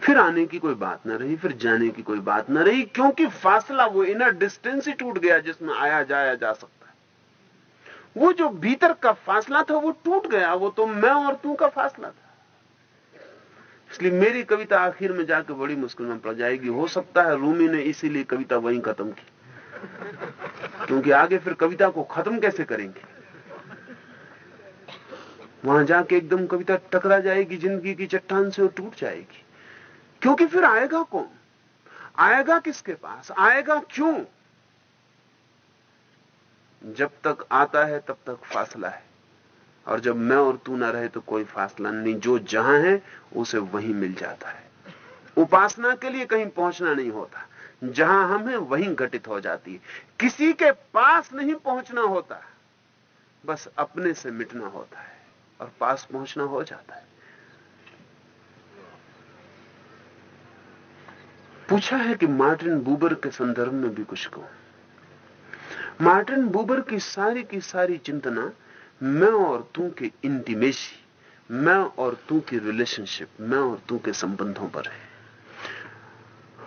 फिर आने की कोई बात ना रही, फिर जाने की कोई बात ना रही, क्योंकि फासला वो इनर डिस्टेंस ही टूट गया जिसमें आया, जाया जा सकता है। वो जो भीतर का फासला था, वो टूट गया, वो तो मैं और तू का फासला था। इसलिए मेरी कविता आखिर में जाकर बड़ी मुश्किल में पड़ जाएगी। हो सकता है रूमी ने इसीलिए कविता वहीं खत्म की। क्योंकि आगे फिर कविता को खत्म कैसे करेंगे? वहाँ जाके एकदम कविता टकरा जाएगी, ज़िंदगी की चट्टान से और टूट जाएगी। क्योंकि फिर आएगा कौन? आएगा किसके पास? आएगा क्यों? जब तक आता है, तब तक फासला है। और जब मैं और तू ना रहे तो कोई फासला नहीं। जो जहाँ है, उसे वहीं मिल जाता है। उपासना के लिए कहीं पहुँचना नहीं होता। जहाँ हम हैं, वहीं घटित हो जाती है। किसी के पास नहीं पहुँचना होता। बस अपने से मिटना होता है। और पास पहुँचना हो जाता है। पूछा है कि मार्टिन बूबर के संदर्भ में भी कुछ कहूँ। मार्टिन बूबर की सारी की सारी चिंतना मैं और तू के इंटीमेसी मैं और तू की रिलेशनशिप मैं और तू के संबंधों पर है।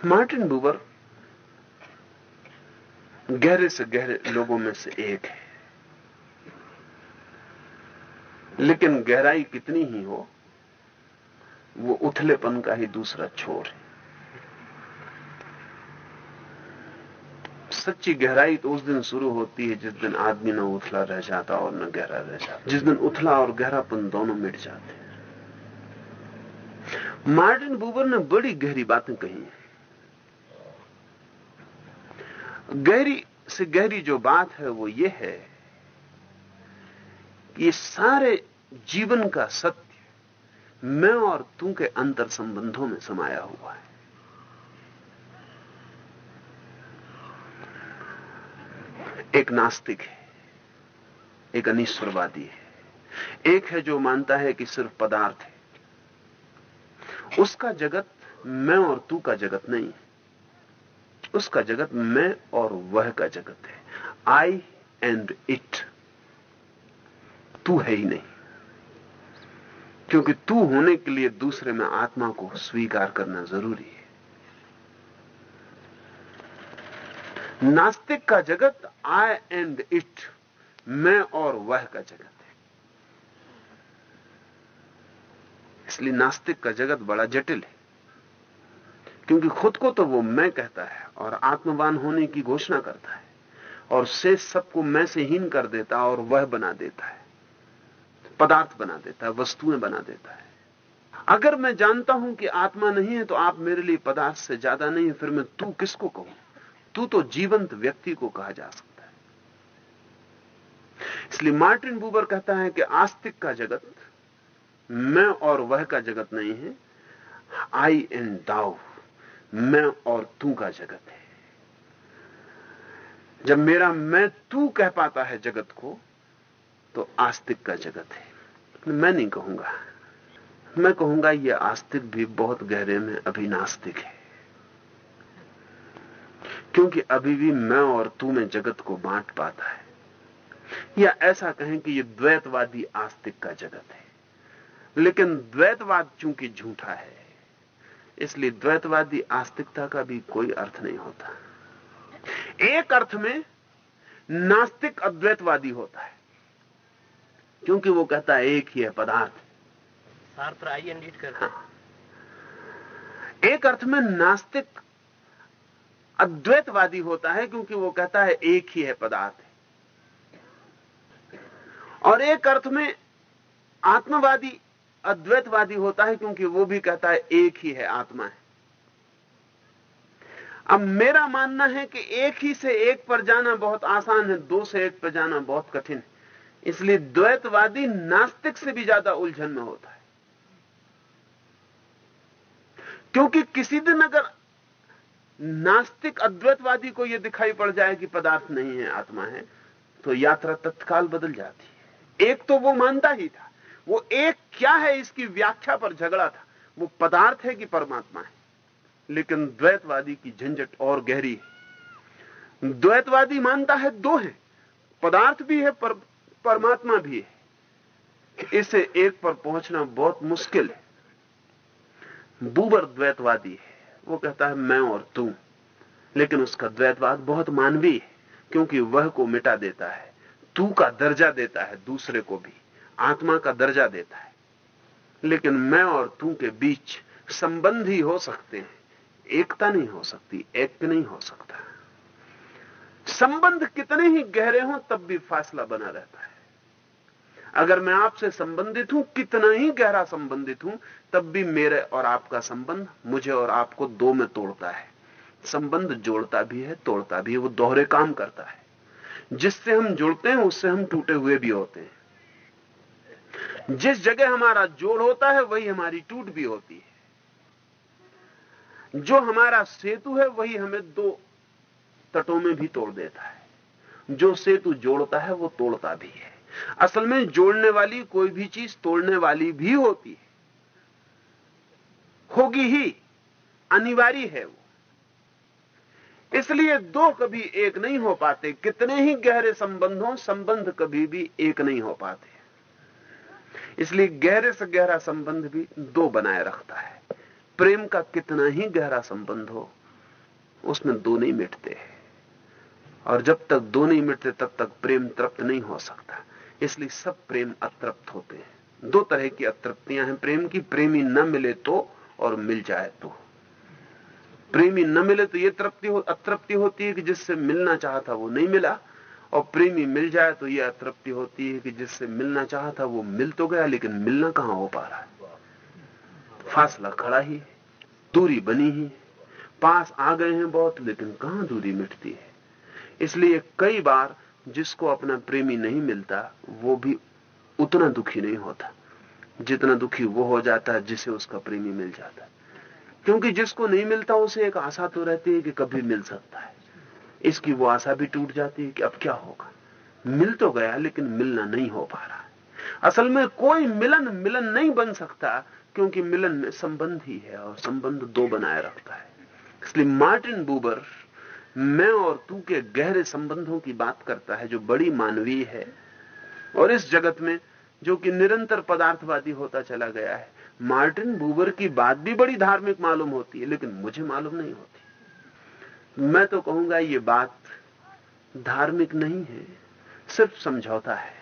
मार्टिन बूबर गहरे से गहरे लोगों में से एक है। लेकिन गहराई कितनी ही हो, वो उथलेपन का ही दूसरा छोर है। सच्ची गहराई तो उस दिन शुरू होती है जिस दिन आदमी न उथला रह जाता और न गहरा रह जाता। जिस दिन उथला और गहरापन दोनों मिट जाते हैं। मार्टिन बूबर ने बड़ी गहरी बातें कही हैं। गहरी से गहरी जो बात है वो ये है ये सारे जीवन का सत्य मैं और तू के अंतर संबंधों में समाया हुआ है। एक नास्तिक है, एक अनिश्वरवादी है, एक है जो मानता है कि सिर्फ़ पदार्थ है। उसका जगत मैं और तू का जगत नहीं है उसका जगत मैं और वह का जगत है। आई एंड इट तू है ही नहीं। क्योंकि तू होने के लिए दूसरे में आत्मा को स्वीकार करना ज़रूरी है। नास्तिक का जगत आई एंड इट मैं और वह का जगत है। इसलिए नास्तिक का जगत बड़ा जटिल है। क्योंकि खुद को तो वो मैं कहता है और आत्मवान होने की घोषणा करता है और शेष सबको मैं से हीन कर देता और वह बना देता है। पदार्थ बना देता है, वस्तुएँ बना देता है। अगर मैं जानता हूँ कि आत्मा नहीं है तो आप मेरे लिए पदार्थ से ज़्यादा नहीं है फिर मैं तू किसको कहूँ? तू तो जीवंत व्यक्ति को कहा जा सकता है। इसलिए मार्टिन बूबर कहता है कि आस्तिक का जगत, मैं और वह का जगत नहीं है आई एंड दाउ मैं और तू का जगत है। जब मेरा मैं तू कह पाता है जगत को तो आस्तिक का जगत है। मैं नहीं कहूँगा। मैं कहूँगा यह आस्तिक भी बहुत गहरे में अभी नास्तिक है। क्योंकि अभी भी मैं और तू में जगत को बांट पाता है। या ऐसा कहें कि यह द्वैतवादी आस्तिक का जगत है। लेकिन द्वैतवाद चूँकि झूठा है, इसलिए द्वैतवादी आस्तिकता का भी कोई अर्थ नहीं होता। एक अर्थ में नास्तिक अद्वैतवादी होता है। क्योंकि वो कहता है एक ही है पदार्थ. हाँ। एक अर्थ में नास्तिक अद्वैतवादी होता है क्योंकि वो कहता है एक ही है पदार्थ. और एक अर्थ में आत्मवादी अद्वैतवादी होता है क्योंकि वो भी कहता है एक ही है आत्मा है. अब मेरा मानना है कि एक ही से एक पर जाना बहुत आसान है दो से एक पर जाना बहुत कठिन है। इसलिए द्वैतवादी नास्तिक से भी ज़्यादा उलझन में होता है। क्योंकि किसी दिन अगर नास्तिक अद्वैतवादी को यह दिखाई पड़ जाए कि पदार्थ नहीं है आत्मा है तो यात्रा तत्काल बदल जाती है। एक तो वो मानता ही था वो एक क्या है इसकी व्याख्या पर झगड़ा था वो पदार्थ है कि परमात्मा है लेकिन द्वैतवादी की झंझट और गहरी है। द्वैतवादी मानता है दो है पदार्थ भी है पर, परमात्मा भी है। इसे एक पर पहुँचना बहुत मुश्किल है। बूबर द्वैतवादी है। वो कहता है, मैं और तू। लेकिन उसका द्वैतवाद बहुत मानवीय है, क्योंकि वह को मिटा देता है। तू का दर्जा देता है, दूसरे को भी। आत्मा का दर्जा देता है। लेकिन मैं और तू के बीच संबंध ही हो सकते हैं। एकता नहीं हो सकती एक नहीं हो सकता। संबंध कितने ही गहरे हों, तब भी फासला बना रहता है। अगर मैं आपसे संबंधित हूँ, कितना ही गहरा संबंधित हूँ, तब भी मेरे और आपका संबंध मुझे और आपको दो में तोड़ता है। संबंध जोड़ता भी है, तोड़ता भी है, वो दोहरे काम करता है। जिससे हम जुड़ते हैं, उससे हम टूटे हुए भी होते हैं। जिस जगह हमारा जोड़ होता है, वही हमारी टूट भी होती है। जो हमारा सेतु है, वही हमें दो तटों में भी तोड़ देता है। जो सेतु जोड़ता है, वो तोड़ता भी है। असल में जोड़ने वाली कोई भी चीज़ तोड़ने वाली भी होती है। होगी ही, अनिवार्य है वो। इसलिए दो कभी एक नहीं हो पाते, कितने ही गहरे संबंध संबंध कभी भी एक नहीं हो पाते। इसलिए गहरे से गहरा संबंध भी दो बनाए रखता है। प्रेम का कितना ही गहरा संबंध हो, उसमें दो नहीं मिटते। हैं और जब तक दो नहीं मिटते, तब तक प्रेम तृप्त नहीं हो सकता। इसलिए सब प्रेम अतृप्त होते हैं। दो तरह की अतृप्तियाँ हैं। प्रेम की, प्रेमी न मिले तो और मिल जाए तो। प्रेमी न मिले तो ये तृप्ति हो, अतृप्ति होती है कि जिससे मिलना चाहता वो नहीं मिला। और प्रेमी मिल जाए तो ये अतृप्ति होती है कि जिससे मिलना चाहा था वो मिल तो गया, लेकिन मिलना कहाँ हो पा रहा है? फासला खड़ा ही दूरी बनी ही। पास आ गए हैं बहुत, लेकिन कहाँ दूरी मिटती है? इसलिए कई बार जिसको अपना प्रेमी नहीं मिलता, वो भी उतना दुखी नहीं होता। जितना दुखी वो हो जाता है, जिसे उसका प्रेमी मिल जाता है। क्योंकि जिसको नहीं मिलता, उसे एक आशा तो रहती है कि कभी मिल सकता है। इसकी वो आशा भी टूट जाती है कि अब क्या होगा। मिल तो गया, लेकिन मिलना नहीं हो पा रहा असल में कोई मिलन मिलन नहीं बन सकता, क्योंकि मिलन में संबंध ही है और संबंध दो बनाए रखता है। इसलिए मार्टिन बूबर मैं और तू के गहरे संबंधों की बात करता है, जो बड़ी मानवीय है। और इस जगत में, जो कि निरंतर पदार्थवादी होता चला गया है, मार्टिन बूबर की बात भी बड़ी धार्मिक मालूम होती है, लेकिन मुझे मालूम नहीं होती। मैं तो कहूँगा, ये बात धार्मिक नहीं है, सिर्फ़ समझौता है।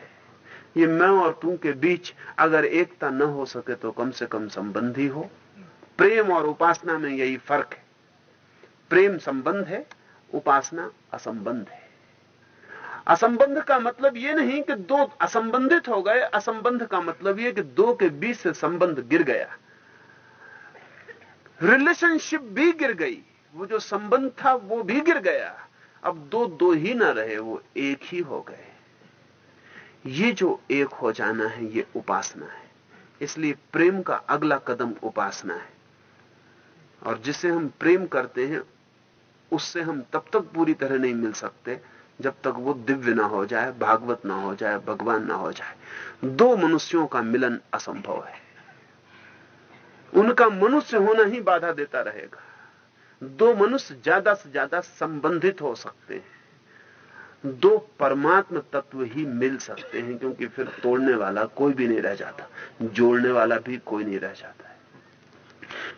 ये मैं और तू के बीच अगर एकता न हो सके तो कम से कम संबंधी हो। प्रेम और उपासना में यही फ़र्क है। प्रेम संबंध है उपासना असंबंध है। असंबंध का मतलब यह नहीं कि दो असंबंधित हो गए, असंबंध का मतलब यह कि दो के बीच से संबंध गिर गया। रिलेशनशिप भी गिर गई, वो जो संबंध था वो भी गिर गया। अब दो दो ही ना रहे, वो एक ही हो गए। ये जो एक हो जाना है, ये उपासना है। इसलिए प्रेम का अगला कदम उपासना है। और जिसे हम प्रेम करते हैं उससे हम तब तक पूरी तरह नहीं मिल सकते जब तक वो दिव्य ना हो जाए, भागवत ना हो जाए, भगवान ना हो जाए। दो मनुष्यों का मिलन असंभव है। उनका मनुष्य होना ही बाधा देता रहेगा। दो मनुष्य ज़्यादा से ज़्यादा संबंधित हो सकते हैं। दो परमात्म तत्व ही मिल सकते हैं, क्योंकि फिर तोड़ने वाला कोई भी नहीं रह जाता। जोड़ने वाला भी कोई नहीं रह जाता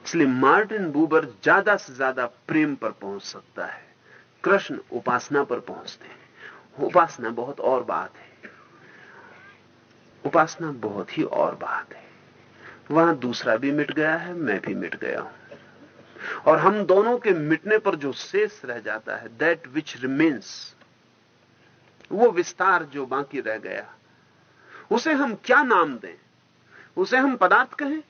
इसलिए मार्टिन बूबर ज़्यादा से ज़्यादा प्रेम पर पहुँच सकता है, कृष्ण उपासना पर पहुँचते हैं। उपासना बहुत और बात है। उपासना बहुत ही और बात है। वहाँ दूसरा भी मिट गया है, मैं भी मिट गया हूँ। और हम दोनों के मिटने पर जो शेष रह जाता है दैट विच रिमेन्स वो विस्तार जो बाकी रह गया, उसे हम क्या नाम दें? उसे हम पदार्थ कहें?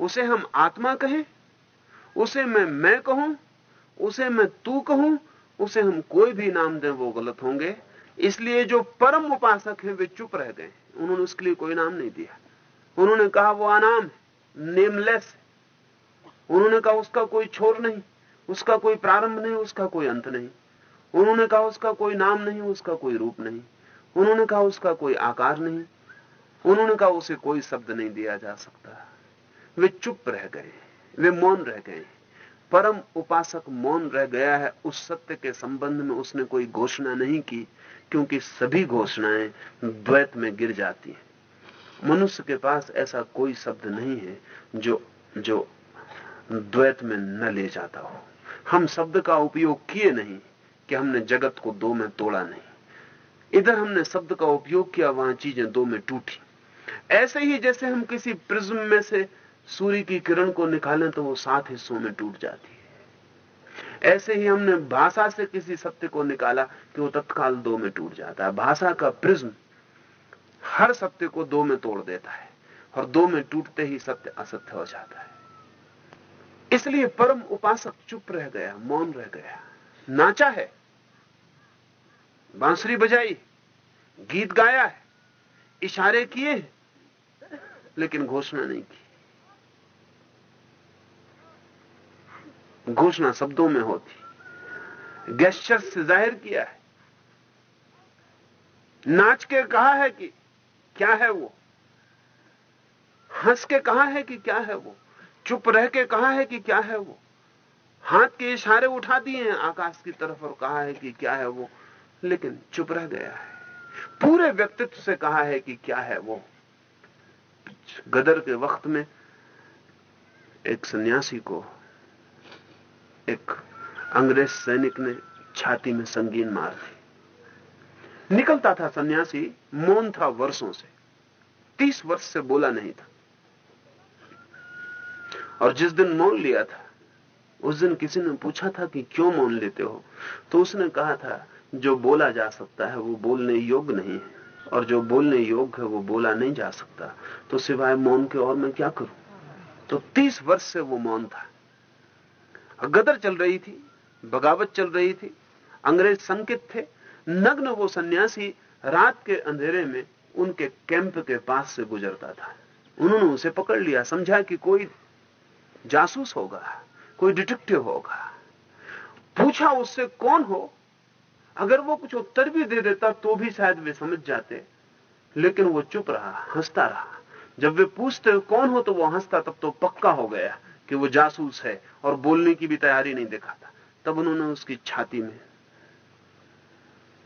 उसे हम आत्मा कहें, उसे मैं मैं कहूँ, उसे मैं तू कहूँ, उसे हम कोई भी नाम दें, वो गलत होंगे। इसलिए जो परम उपासक हैं, वे चुप रह गए। उन्होंने उसके लिए कोई नाम नहीं दिया। उन्होंने कहा, वो अनाम है नेमलेस उन्होंने कहा, उसका कोई छोर नहीं, उसका कोई प्रारंभ नहीं, उसका कोई अंत नहीं। उन्होंने कहा, उसका कोई नाम नहीं, उसका कोई रूप नहीं। उन्होंने कहा, उसका कोई आकार नहीं। उन्होंने कहा, उसे कोई शब्द नहीं दिया जा सकता। वे चुप रह गए, वे मौन रह गए। परम उपासक मौन रह गया है। उस सत्य के संबंध में उसने कोई घोषणा नहीं की, क्योंकि सभी घोषणाएँ द्वैत में गिर जाती हैं। मनुष्य के पास ऐसा कोई शब्द नहीं है जो जो द्वैत में न ले जाता हो। हम शब्द का उपयोग किए नहीं कि हमने जगत को दो में तोड़ा नहीं। इधर हमने शब्द का उपयोग किया, वहाँ चीज़ें दो में टूटी। ऐसे ही जैसे हम किसी प्रिज्म में से सूर्य की किरण को निकालें तो वो सात हिस्सों में टूट जाती है। ऐसे ही हमने भाषा से किसी सत्य को निकाला कि वो तत्काल दो में टूट जाता है। भाषा का प्रिज्म हर सत्य को दो में तोड़ देता है और दो में टूटते ही सत्य असत्य हो जाता है। इसलिए परम उपासक चुप रह गया, मौन रह गया। नाचा है, बांसुरी बजाई, गीत गाया है, इशारे किए लेकिन घोषणा नहीं की। घोषणा शब्दों में होती। गेस्टर से ज़ाहिर किया है। नाच के कहा है कि क्या है वो? हंस के कहा है कि क्या है वो? चुप रह के कहा है कि क्या है वो? हाथ के इशारे उठा दिए हैं आकाश की तरफ़ और कहा है कि क्या है वो? लेकिन चुप रह गया है। पूरे व्यक्तित्व से कहा है कि क्या है वो? गदर के वक्त में एक सन्यासी को एक अंग्रेज़ सैनिक ने छाती में संगीन मार दी। निकलता था सन्यासी, मौन था वर्षों से। तीस वर्ष से बोला नहीं था। और जिस दिन मौन लिया था, उस दिन किसी ने पूछा था कि क्यों मौन लेते हो? तो उसने कहा था, जो बोला जा सकता है वो बोलने योग्य नहीं है, और जो बोलने योग्य है वो बोला नहीं जा सकता। तो सिवाय मौन के और मैं क्या करूँ? तो तीस वर्ष से वो मौन था। गदर चल रही थी, बगावत चल रही थी, अंग्रेज़ संकित थे, नग्न वो सन्यासी रात के अंधेरे में उनके कैंप के पास से गुजरता था। उन्होंने उसे पकड़ लिया, समझा कि कोई जासूस होगा, कोई डिटेक्टिव होगा। पूछा उससे, कौन हो? अगर वो कुछ उत्तर भी दे देता तो भी शायद वे समझ जाते, लेकिन वो चुप रहा, हंसता रहा। जब वे पूछते, कौन हो? तो वो हंसता, तब तो पक्का हो गया। कि वो जासूस है और बोलने की भी तैयारी नहीं दिखाता तब उन्होंने उसकी छाती में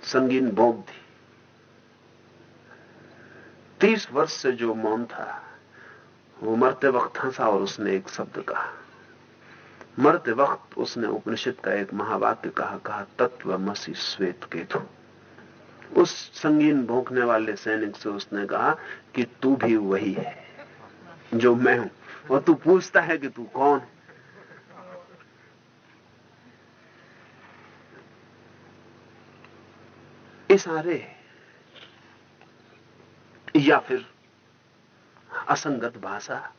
संगीन बोक दी। तीस वर्ष से जो मौन था, वो मरते वक्त हंसा और उसने एक शब्द कहा। मरते वक्त उसने उपनिषद का एक महावाक्य कहा कहा, तत्व मसी श्वेत के केतु। उस संगीन भोंकने वाले सैनिक से उसने कहा कि तू भी वही है, जो मैं हूँ। और तू पूछता है कि तू कौन है? इशारे या फिर असंगत भाषा?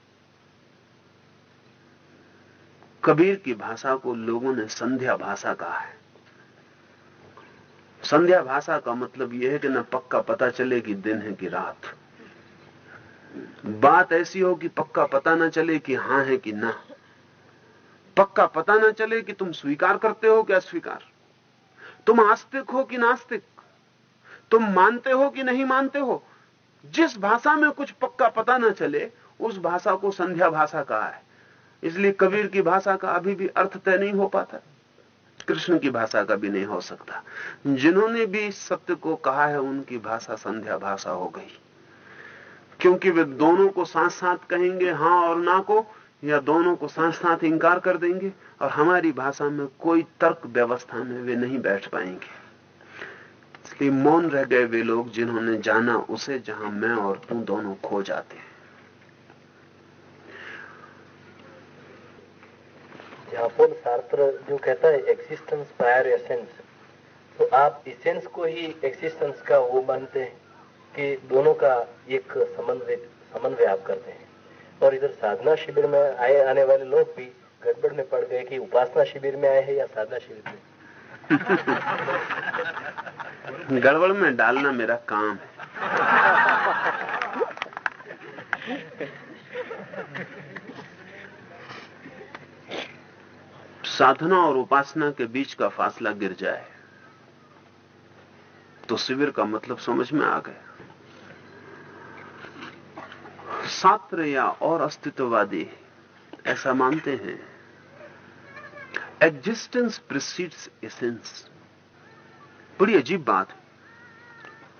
कबीर की भाषा को लोगों ने संध्या भाषा कहा है। संध्या भाषा का मतलब यह है कि न पक्का पता चले कि दिन है कि रात। बात ऐसी हो कि पक्का पता ना चले कि हाँ है कि ना। पक्का पता ना चले कि तुम स्वीकार करते हो कि अस्वीकार। तुम आस्तिक हो कि नास्तिक। तुम मानते हो कि नहीं मानते हो। जिस भाषा में कुछ पक्का पता ना चले, उस भाषा को संध्या भाषा कहा है। इसलिए कबीर की भाषा का अभी भी अर्थ तय नहीं हो पाता। कृष्ण की भाषा का भी नहीं हो सकता। जिन्होंने भी सत्य को कहा है, उनकी भाषा संध्या भाषा हो गई। क्योंकि वे दोनों को साथ साथ कहेंगे हाँ और ना को, या दोनों को साथ साथ इंकार कर देंगे, और हमारी भाषा में कोई तर्क व्यवस्था में वे नहीं बैठ पाएँगे। इसलिए मौन रह गए वे लोग जिन्होंने जाना उसे जहाँ मैं और तू दोनों खो जाते हैं। यहाँ पोल सार्त्र जो कहता है एक्सिस्टेंस प्रायर एसेंस तो आप इसेंस को ही एक्सिस्टेंस का वो मानते हैं। कि दोनों का एक समन्वय समन्वय आप करते हैं। और इधर साधना शिविर में आए, आने वाले लोग भी गड़बड़ में पड़ गए कि उपासना शिविर में आए हैं या साधना शिविर में? <laughs> गड़बड़ में डालना मेरा काम। है साधना और उपासना के बीच का फासला गिर जाए तो शिविर का मतलब समझ में आ गया। छात्र या और अस्तित्ववादी, ऐसा मानते हैं। एग्जिस्टेंस प्रिसीड्स एसेंस बड़ी अजीब बात है,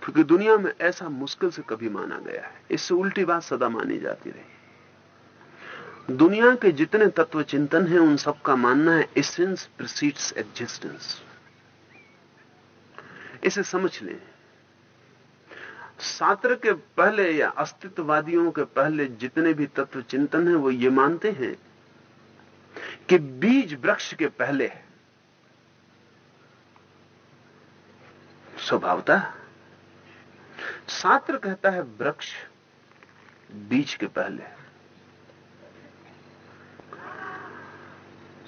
क्योंकि दुनिया में ऐसा मुश्किल से कभी माना गया है। इससे उल्टी बात सदा मानी जाती रही। दुनिया के जितने तत्व चिंतन हैं, उन सबका मानना है एसेंस प्रिसीड्स एग्जिस्टेंस इसे समझ लें। सात्र के पहले या अस्तित्ववादियों के पहले जितने भी तत्व चिंतन है, वो ये मानते हैं कि बीज वृक्ष के पहले है। स्वभावता सात्र कहता है वृक्ष बीज के पहले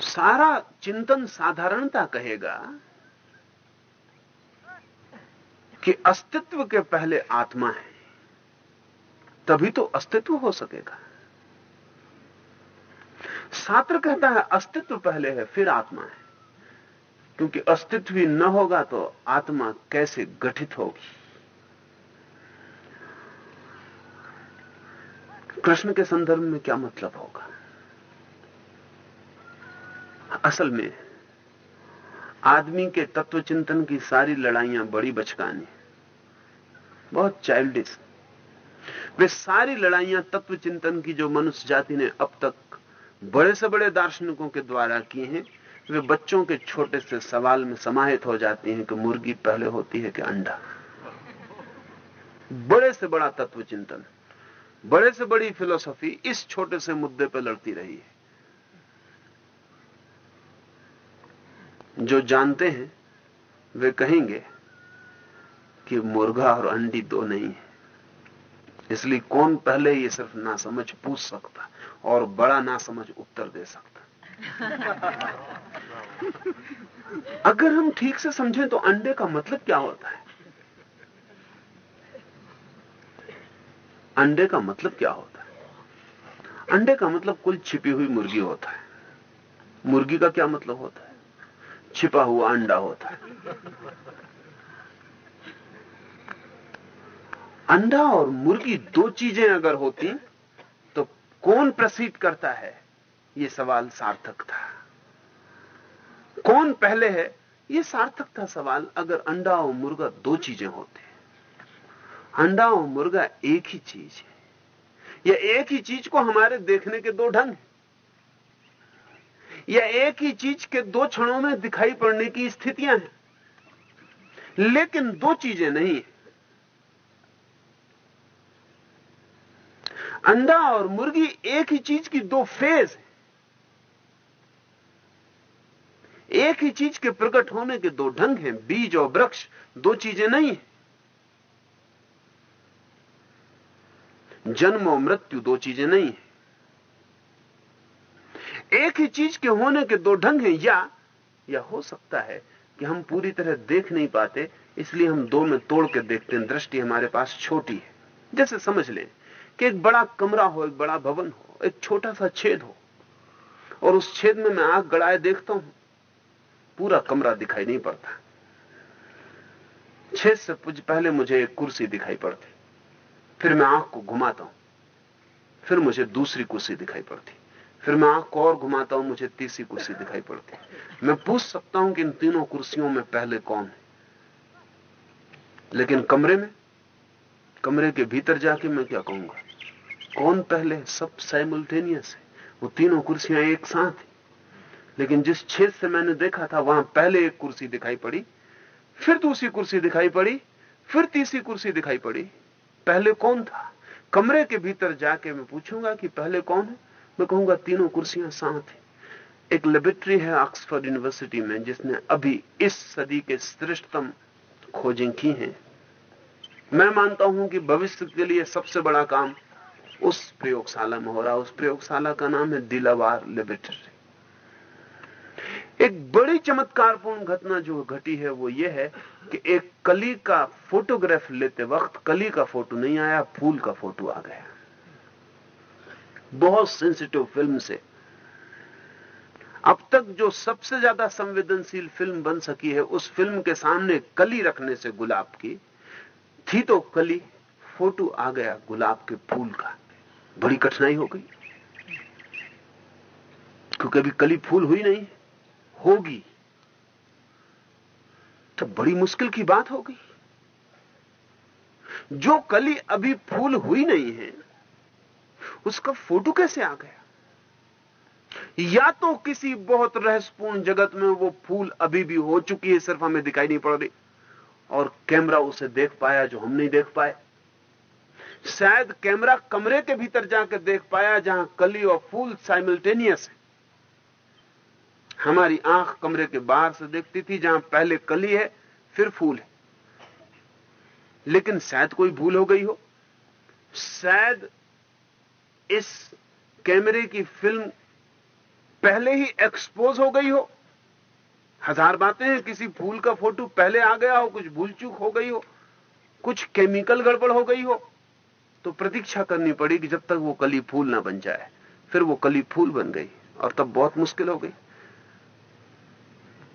सारा चिंतन साधारणता कहेगा कि अस्तित्व के पहले आत्मा है, तभी तो अस्तित्व हो सकेगा। सात्र कहता है, अस्तित्व पहले है, फिर आत्मा है। क्योंकि अस्तित्व ही न होगा तो आत्मा कैसे गठित होगी? कृष्ण के संदर्भ में क्या मतलब होगा? असल में आदमी के तत्व चिंतन की सारी लड़ाइयाँ बड़ी बचकानी। बहुत चाइल्डिश वे सारी लड़ाइयाँ तत्व चिंतन की जो मनुष्य जाति ने अब तक बड़े से बड़े दार्शनिकों के द्वारा की हैं, वे बच्चों के छोटे से सवाल में समाहित हो जाती हैं कि मुर्गी पहले होती है कि अंडा। बड़े से बड़ा तत्व चिंतन बड़े से बड़ी फिलोसफी इस छोटे से मुद्दे पर लड़ती रही है। जो जानते हैं वे कहेंगे कि मुर्गा और अंडी दो नहीं है। इसलिए कौन पहले ये सिर्फ़ ना समझ पूछ सकता और बड़ा ना समझ उत्तर दे सकता? <laughs> अगर हम ठीक से समझें तो अंडे का मतलब क्या होता है? अंडे का मतलब क्या होता है? अंडे का मतलब कुल छिपी हुई मुर्गी होता है। मुर्गी का क्या मतलब होता है? छिपा हुआ अंडा होता है। अंडा और मुर्गी दो चीज़ें अगर होती तो कौन प्रसिद्ध करता है? यह सवाल सार्थक था। कौन पहले है? यह सार्थक था सवाल, अगर अंडा और मुर्गा दो चीज़ें होते। अंडा और मुर्गा एक ही चीज़ है। या एक ही चीज़ को हमारे देखने के दो ढंग हैं। या एक ही चीज़ के दो क्षणों में दिखाई पड़ने की स्थितियाँ हैं। लेकिन दो चीज़ें नहीं अंडा और मुर्गी एक ही चीज़ की दो फ़ेज़ है। एक ही चीज़ के प्रकट होने के दो ढंग हैं। बीज और वृक्ष दो चीज़ें नहीं है। जन्म और मृत्यु दो चीज़ें नहीं है। एक ही चीज़ के होने के दो ढंग हैं, या या हो सकता है कि हम पूरी तरह देख नहीं पाते, इसलिए हम दो में तोड़ के देखते हैं। दृष्टि हमारे पास छोटी है। जैसे समझ लें कि एक बड़ा कमरा हो, एक बड़ा भवन हो, एक छोटा सा छेद हो, और उस छेद में मैं आँख गड़ाए देखता हूँ, पूरा कमरा दिखाई नहीं पड़ता। छेद से कुछ पहले मुझे एक कुर्सी दिखाई पड़ती, फिर मैं आँख को घुमाता हूँ, फिर मुझे दूसरी कुर्सी दिखाई पड़ती। फिर मैं आँख को और घुमाता हूँ, मुझे तीसरी कुर्सी दिखाई पड़ती मैं पूछ सकता हूँ कि इन तीनों कुर्सियों में पहले कौन है? लेकिन कमरे में, कमरे के भीतर जाके मैं क्या कहूँगा? कौन पहले सब साइमल्टेनियस है। वो तीनों कुर्सियाँ एक साथ है। लेकिन जिस छेद से मैंने देखा था, वहाँ पहले एक कुर्सी दिखाई पड़ी, फिर दूसरी कुर्सी दिखाई पड़ी, फिर तीसरी कुर्सी दिखाई पड़ी। पहले कौन था? कमरे के भीतर जाके मैं पूछूँगा कि पहले कौन है? मैं कहूँगा तीनों कुर्सियाँ साथ हैं। एक लेबोरेटरी है ऑक्सफोर्ड यूनिवर्सिटी में, जिसने अभी इस सदी के श्रेष्ठतम खोजें की हैं। मैं मानता हूँ कि भविष्य के लिए सबसे बड़ा काम उस प्रयोगशाला में हो रहा उस प्रयोगशाला का नाम है दिलावार लेबोरेटरी एक बड़ी चमत्कारपूर्ण घटना जो घटी है, वो ये है कि एक कली का फोटोग्राफ लेते वक्त कली का फ़ोटो नहीं आया, फूल का फ़ोटो आ गया। बहुत सेंसिटिव फ़िल्म से। अब तक जो सबसे ज़्यादा संवेदनशील फ़िल्म बन सकी है, उस फ़िल्म के सामने कली रखने से गुलाब की, थी तो कली, फ़ोटो आ गया गुलाब के फूल का। बड़ी कठिनाई हो गई। क्योंकि अभी कली फूल हुई नहीं, होगी। तो बड़ी मुश्किल की बात हो गई जो कली अभी फूल हुई नहीं है उसका फ़ोटो कैसे आ गया? या तो किसी बहुत रहस्यपूर्ण जगत में वो फूल अभी भी हो चुकी है, सिर्फ़ हमें दिखाई नहीं पड़ रही। और कैमरा उसे देख पाया जो हम नहीं देख पाए। शायद कैमरा कमरे के भीतर जाकर देख पाया जहाँ कली और फूल साइमल्टेनियस है। हमारी आँख कमरे के बाहर से देखती थी, जहाँ पहले कली है, फिर फूल है। लेकिन शायद कोई भूल हो गई हो। शायद इस कैमरे की फ़िल्म पहले ही एक्सपोज हो गई हो। हज़ार बातें हैं, किसी फूल का फ़ोटो पहले आ गया हो, कुछ भूल चूक हो गई हो, कुछ केमिकल गड़बड़ हो गई हो तो प्रतीक्षा करनी पड़ी कि जब तक वो कली फूल ना बन जाए, फिर वो कली फूल बन गई और तब बहुत मुश्किल हो गई।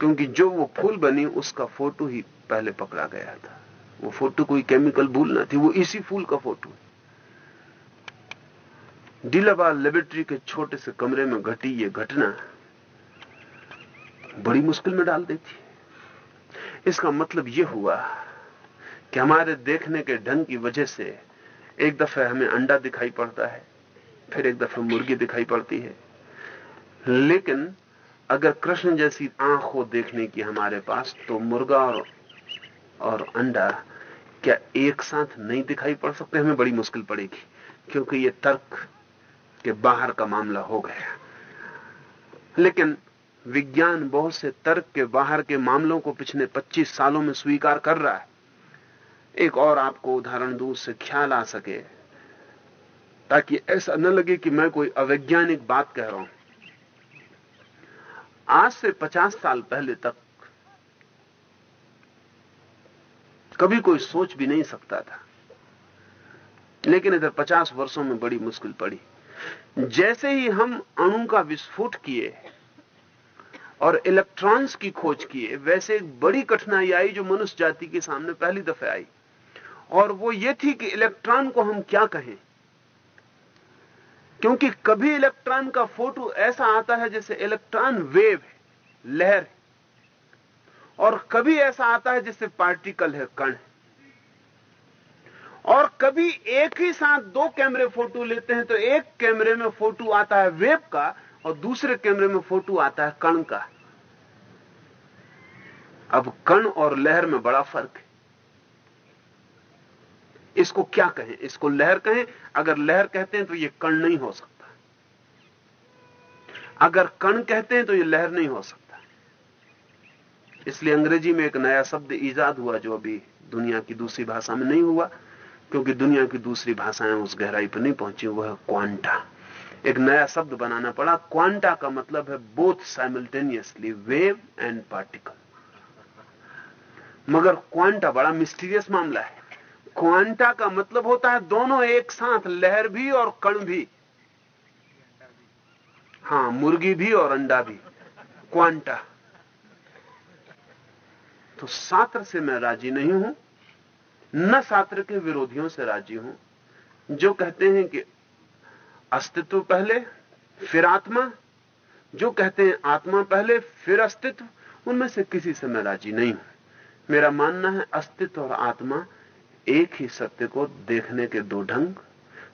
क्योंकि जो वो फूल बनी, उसका फ़ोटो ही पहले पकड़ा गया था। वो फ़ोटो कोई केमिकल भूल ना थी, वो इसी फूल का फ़ोटो है। डीलाबाल लेबोरेटरी के छोटे से कमरे में घटी ये घटना बड़ी मुश्किल में डाल देती। इसका मतलब यह हुआ कि हमारे देखने के ढंग की वजह से एक दफे हमें अंडा दिखाई पड़ता है, फिर एक दफे मुर्गी दिखाई पड़ती है। लेकिन अगर कृष्ण जैसी आँख हो देखने की हमारे पास तो मुर्गा और और अंडा क्या एक साथ नहीं दिखाई पड़ सकते? हमें बड़ी मुश्किल पड़ेगी, क्योंकि ये तर्क के बाहर का मामला हो गया। लेकिन विज्ञान बहुत से तर्क के बाहर के मामलों को पिछले 25 सालों में स्वीकार कर रहा है। एक और आपको उदाहरण दू से ख्याल आ सके, ताकि ऐसा न लगे कि मैं कोई अवैज्ञानिक बात कह रहा हूँ। आज से 50 साल पहले तक कभी कोई सोच भी नहीं सकता था। लेकिन इधर 50 वर्षों में बड़ी मुश्किल पड़ी। जैसे ही हम अणु का विस्फोट किए और इलेक्ट्रॉन्स की खोज किए, वैसे एक बड़ी कठिनाई आई जो मनुष्य जाति के सामने पहली दफे आई। और वो ये थी कि इलेक्ट्रॉन को हम क्या कहें? क्योंकि कभी इलेक्ट्रॉन का फ़ोटो ऐसा आता है जैसे इलेक्ट्रॉन वेव है, लहर है। और कभी ऐसा आता है जैसे पार्टिकल है, कण है। और कभी एक ही साथ दो कैमरे फ़ोटो लेते हैं तो एक कैमरे में फ़ोटो आता है वेब का और दूसरे कैमरे में फ़ोटो आता है कण का। अब कण और लहर में बड़ा फ़र्क है। इसको क्या कहें? इसको लहर कहें? अगर लहर कहते हैं तो यह कण नहीं हो सकता। अगर कण कहते हैं तो यह लहर नहीं हो सकता। इसलिए अंग्रेज़ी में एक नया शब्द ईजाद हुआ जो अभी दुनिया की दूसरी भाषा में नहीं हुआ। क्योंकि दुनिया की दूसरी भाषाएँ उस गहराई पर नहीं पहुँची, वो है क्वांटा एक नया शब्द बनाना पड़ा। क्वांटा का मतलब है both simultaneously wave and particle मगर क्वांटा बड़ा मिस्टीरियस मामला है। क्वांटा का मतलब होता है दोनों एक साथ, लहर भी और कण भी। हाँ, मुर्गी भी और अंडा भी। क्वांटा तो सात्र से मैं राज़ी नहीं हूँ। न सात्र के विरोधियों से राज़ी हूँ, जो कहते हैं कि अस्तित्व पहले, फिर आत्मा, जो कहते हैं आत्मा पहले, फिर अस्तित्व, उनमें से किसी से मैं राज़ी नहीं हूँ। मेरा मानना है अस्तित्व और आत्मा एक ही सत्य को देखने के दो ढंग,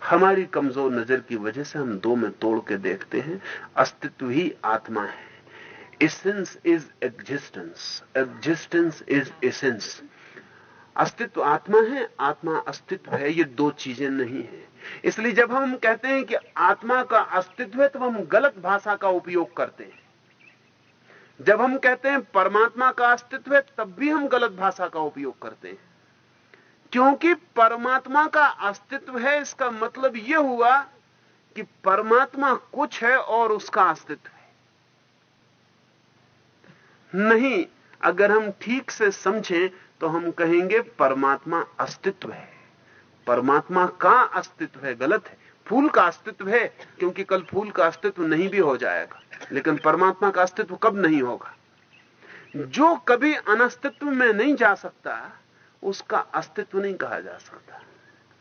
हमारी कमज़ोर नज़र की वजह से हम दो में तोड़ के देखते हैं, अस्तित्व ही आत्मा है। Essence is existence existence is essence अस्तित्व आत्मा है, आत्मा अस्तित्व है, ये दो चीज़ें नहीं है। इसलिए जब हम कहते हैं कि आत्मा का अस्तित्व है तो हम गलत भाषा का उपयोग करते हैं। जब हम कहते हैं परमात्मा का अस्तित्व है, तब भी हम गलत भाषा का उपयोग करते हैं। क्योंकि परमात्मा का अस्तित्व है, इसका मतलब यह हुआ कि परमात्मा कुछ है और उसका अस्तित्व है। नहीं, अगर हम ठीक से समझें तो हम कहेंगे परमात्मा अस्तित्व है। परमात्मा का अस्तित्व है, गलत है। फूल का अस्तित्व है, क्योंकि कल फूल का अस्तित्व नहीं भी हो जाएगा। लेकिन परमात्मा का अस्तित्व कब नहीं होगा? जो कभी अनस्तित्व में नहीं जा सकता, उसका अस्तित्व नहीं कहा जा सकता।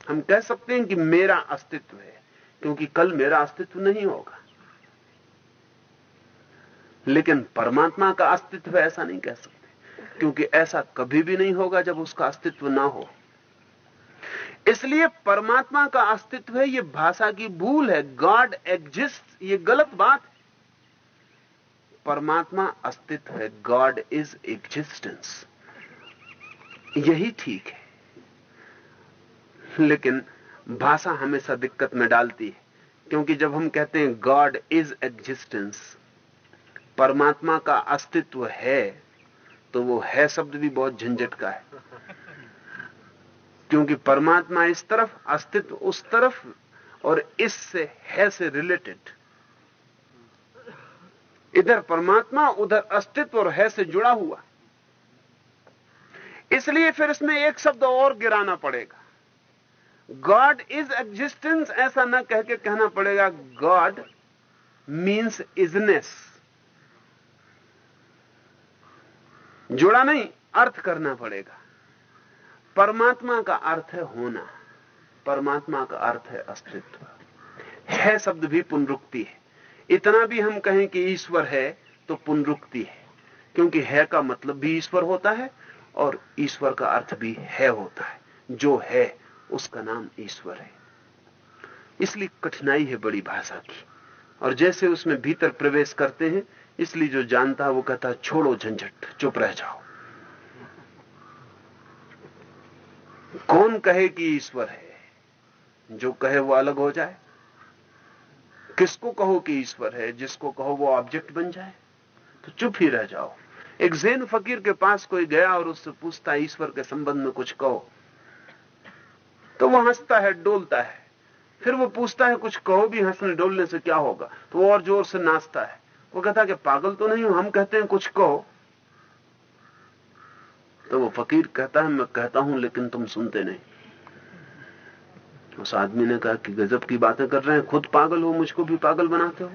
हम कह सकते हैं कि मेरा अस्तित्व है, क्योंकि कल मेरा अस्तित्व नहीं होगा। लेकिन परमात्मा का अस्तित्व ऐसा नहीं कह सकते। क्योंकि ऐसा कभी भी नहीं होगा जब उसका अस्तित्व ना हो। इसलिए परमात्मा का अस्तित्व है, ये भाषा की भूल है। गॉड एग्जिस्ट ये गलत बात परमात्मा अस्तित्व है गॉड इज़ एग्जिस्टेंस यही ठीक है। लेकिन भाषा हमेशा दिक्कत में डालती है, क्योंकि जब हम कहते हैं गॉड इज़ एग्जिस्टेंस परमात्मा का अस्तित्व है तो वो है शब्द भी बहुत झंझट का है। क्योंकि परमात्मा इस तरफ़, अस्तित्व उस तरफ़ और इससे है से रिलेटेड इधर परमात्मा, उधर अस्तित्व और है से जुड़ा हुआ। इसलिए फिर इसमें एक शब्द और गिराना पड़ेगा। गॉड इज़ एग्जिस्टेंस ऐसा ना कह के कहना पड़ेगा गॉड मीन्स इजनेस जुड़ा नहीं, अर्थ करना पड़ेगा। परमात्मा का अर्थ है होना, परमात्मा का अर्थ है अस्तित्व। है शब्द भी पुनरुक्ति है। इतना भी हम कहें कि ईश्वर है तो पुनरुक्ति है। क्योंकि है का मतलब भी ईश्वर होता है, और ईश्वर का अर्थ भी है होता है। जो है, उसका नाम ईश्वर है। इसलिए कठिनाई है बड़ी भाषा की। और जैसे उसमें भीतर प्रवेश करते हैं इसलिए जो जानता है वो कहता है, छोड़ो झंझट, चुप रह जाओ। कौन कहे कि ईश्वर है? जो कहे वो अलग हो जाए। किसको कहो कि ईश्वर है? जिसको कहो वो ऑब्जेक्ट बन जाए। तो चुप ही रह जाओ। एक जैन फकीर के पास कोई गया और उससे पूछता ईश्वर के संबंध में कुछ कहो। तो वो हंसता है, डोलता है। फिर वो पूछता है, कुछ कहो भी, हंसने डोलने से क्या होगा? तो और ज़ोर से नाचता है। वो कहता कि पागल तो नहीं हूँ, हम कहते हैं कुछ कहो। तो वो फकीर कहता है, मैं कहता हूँ, लेकिन तुम सुनते नहीं। उस आदमी ने कहा कि गजब की बातें कर रहे हैं, खुद पागल हो, मुझको भी पागल बनाते हो।